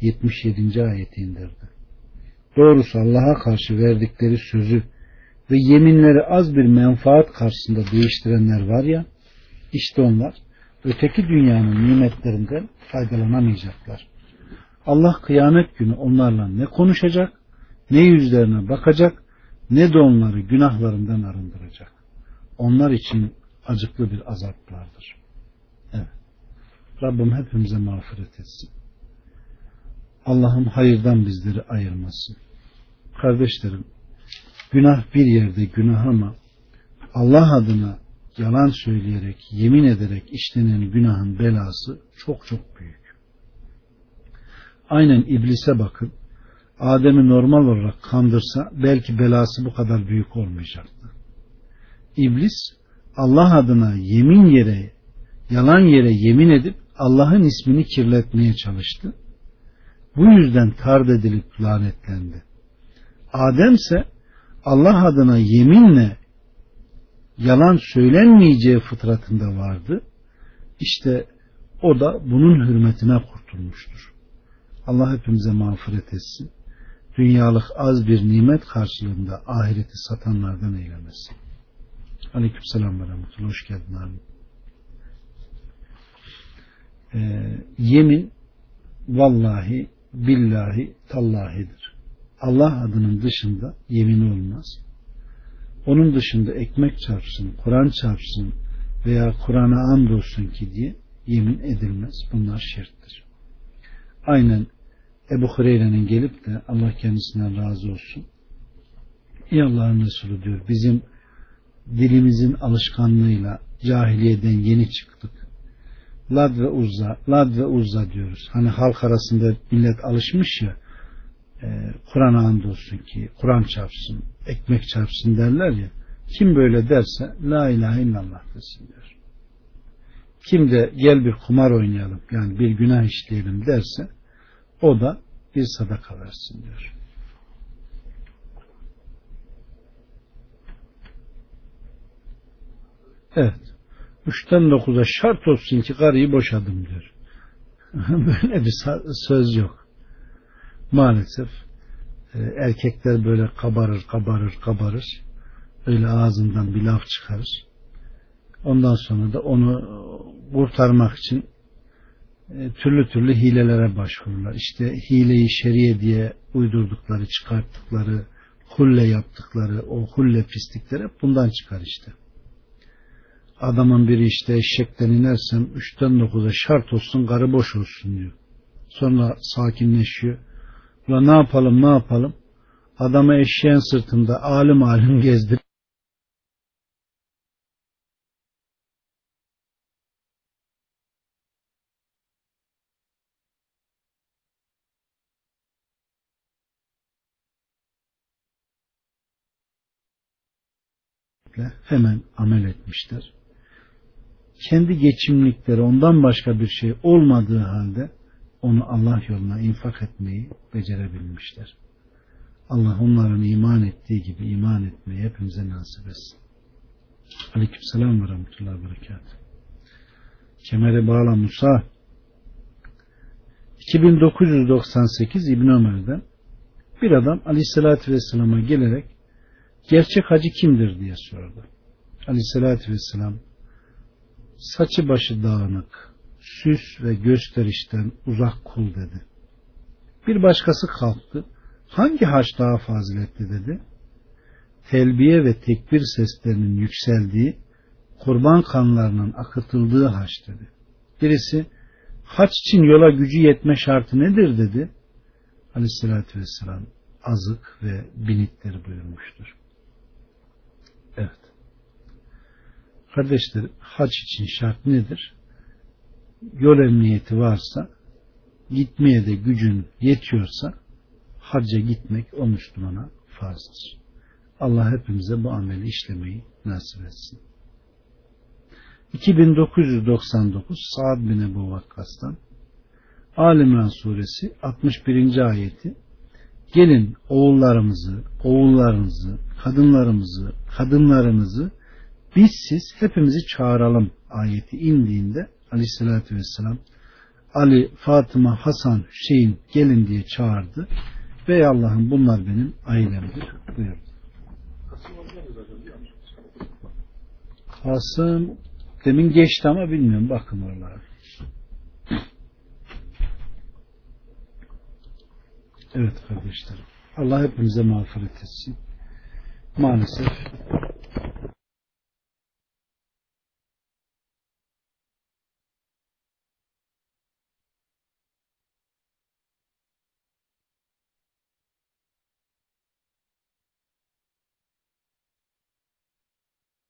77. ayeti indirdi. Doğrusu Allah'a karşı verdikleri sözü ve yeminleri az bir menfaat karşısında değiştirenler var ya işte onlar öteki dünyanın nimetlerinden faydalanamayacaklar. Allah kıyamet günü onlarla ne konuşacak, ne yüzlerine bakacak, ne de onları günahlarından arındıracak. Onlar için acıklı bir azap vardır. Evet. Rabbim hepimize mağfiret etsin. Allah'ım hayırdan bizleri ayırmasın. Kardeşlerim, günah bir yerde günah ama Allah adına yalan söyleyerek, yemin ederek işlenen günahın belası çok çok büyük. Aynen iblise bakın. Adem'i normal olarak kandırsa belki belası bu kadar büyük olmayacaktı. İblis Allah adına yemin yere, yalan yere yemin edip Allah'ın ismini kirletmeye çalıştı. Bu yüzden tard edilip lanetlendi. Adem ise Allah adına yeminle yalan söylenmeyeceği fıtratında vardı. İşte o da bunun hürmetine kurtulmuştur. Allah hepimize mağfiret etsin. Dünyalık az bir nimet karşılığında ahireti satanlardan eylemesin. Aleyküm selam ve rahmetullah. Hoş geldin abi. Ee, yemin vallahi billahi tallahidir. Allah adının dışında yemin olmaz. Onun dışında ekmek çarpsın, Kur'an çarpsın veya Kur'an'a and olsun ki diye yemin edilmez. Bunlar şirktir. Aynen Ebu Hureyre'nin gelip de Allah kendisinden razı olsun. Ey Allah'ın Resulü diyor bizim dilimizin alışkanlığıyla cahiliyeden yeni çıktık. Lad ve Uzza, Lad ve Uzza diyoruz. Hani halk arasında millet alışmış ya e, Kur'an'a andolsun ki Kur'an çarpsın, ekmek çarpsın derler ya. Kim böyle derse La ilahe illallah desin diyor. Kim de gel bir kumar oynayalım yani bir günah işleyelim derse o da bir sadaka versin diyor. Evet. Üçten dokuza şart olsun ki karıyı boşadım diyor. [LAUGHS] Böyle bir söz yok. Maalesef e, erkekler böyle kabarır, kabarır, kabarır. Öyle ağzından bir laf çıkarır. Ondan sonra da onu kurtarmak için e, türlü türlü hilelere başvururlar. İşte hileyi şeriye diye uydurdukları, çıkarttıkları, hulle yaptıkları, o hulle pislikleri bundan çıkar işte adamın biri işte eşekten inersem üçten dokuza şart olsun karı boş olsun diyor. Sonra sakinleşiyor. Ya ne yapalım ne yapalım? Adamı eşeğin sırtında alim alim gezdir. hemen amel etmişler kendi geçimlikleri ondan başka bir şey olmadığı halde onu Allah yoluna infak etmeyi becerebilmişler. Allah onların iman ettiği gibi iman etmeyi hepimize nasip etsin. Aleyküm selam ve rahmetullahi berekat. Kemere bağla Musa 2998 İbn Ömer'den bir adam Aleyhisselatü Vesselam'a gelerek gerçek hacı kimdir diye sordu. Aleyhisselatü Vesselam saçı başı dağınık, süs ve gösterişten uzak kul dedi. Bir başkası kalktı. Hangi haç daha faziletli dedi. Telbiye ve tekbir seslerinin yükseldiği, kurban kanlarının akıtıldığı haç dedi. Birisi haç için yola gücü yetme şartı nedir dedi. Aleyhissalatü vesselam azık ve binitleri buyurmuştur. Evet. Kardeşler hac için şart nedir? Yol emniyeti varsa gitmeye de gücün yetiyorsa hacca gitmek o Müslümana farzdır. Allah hepimize bu ameli işlemeyi nasip etsin. 2999 Sa'd bin Ebu Vakkas'tan Alimran suresi 61. ayeti Gelin oğullarımızı, oğullarınızı, kadınlarımızı, kadınlarınızı biz siz hepimizi çağıralım ayeti indiğinde aleyhissalatü vesselam Ali, Fatıma, Hasan, Hüseyin gelin diye çağırdı. Ve Allah'ım bunlar benim ailemdir buyurdu. Kasım demin geçti ama bilmiyorum bakın oralara. Evet kardeşlerim. Allah hepimize mağfiret etsin. Maalesef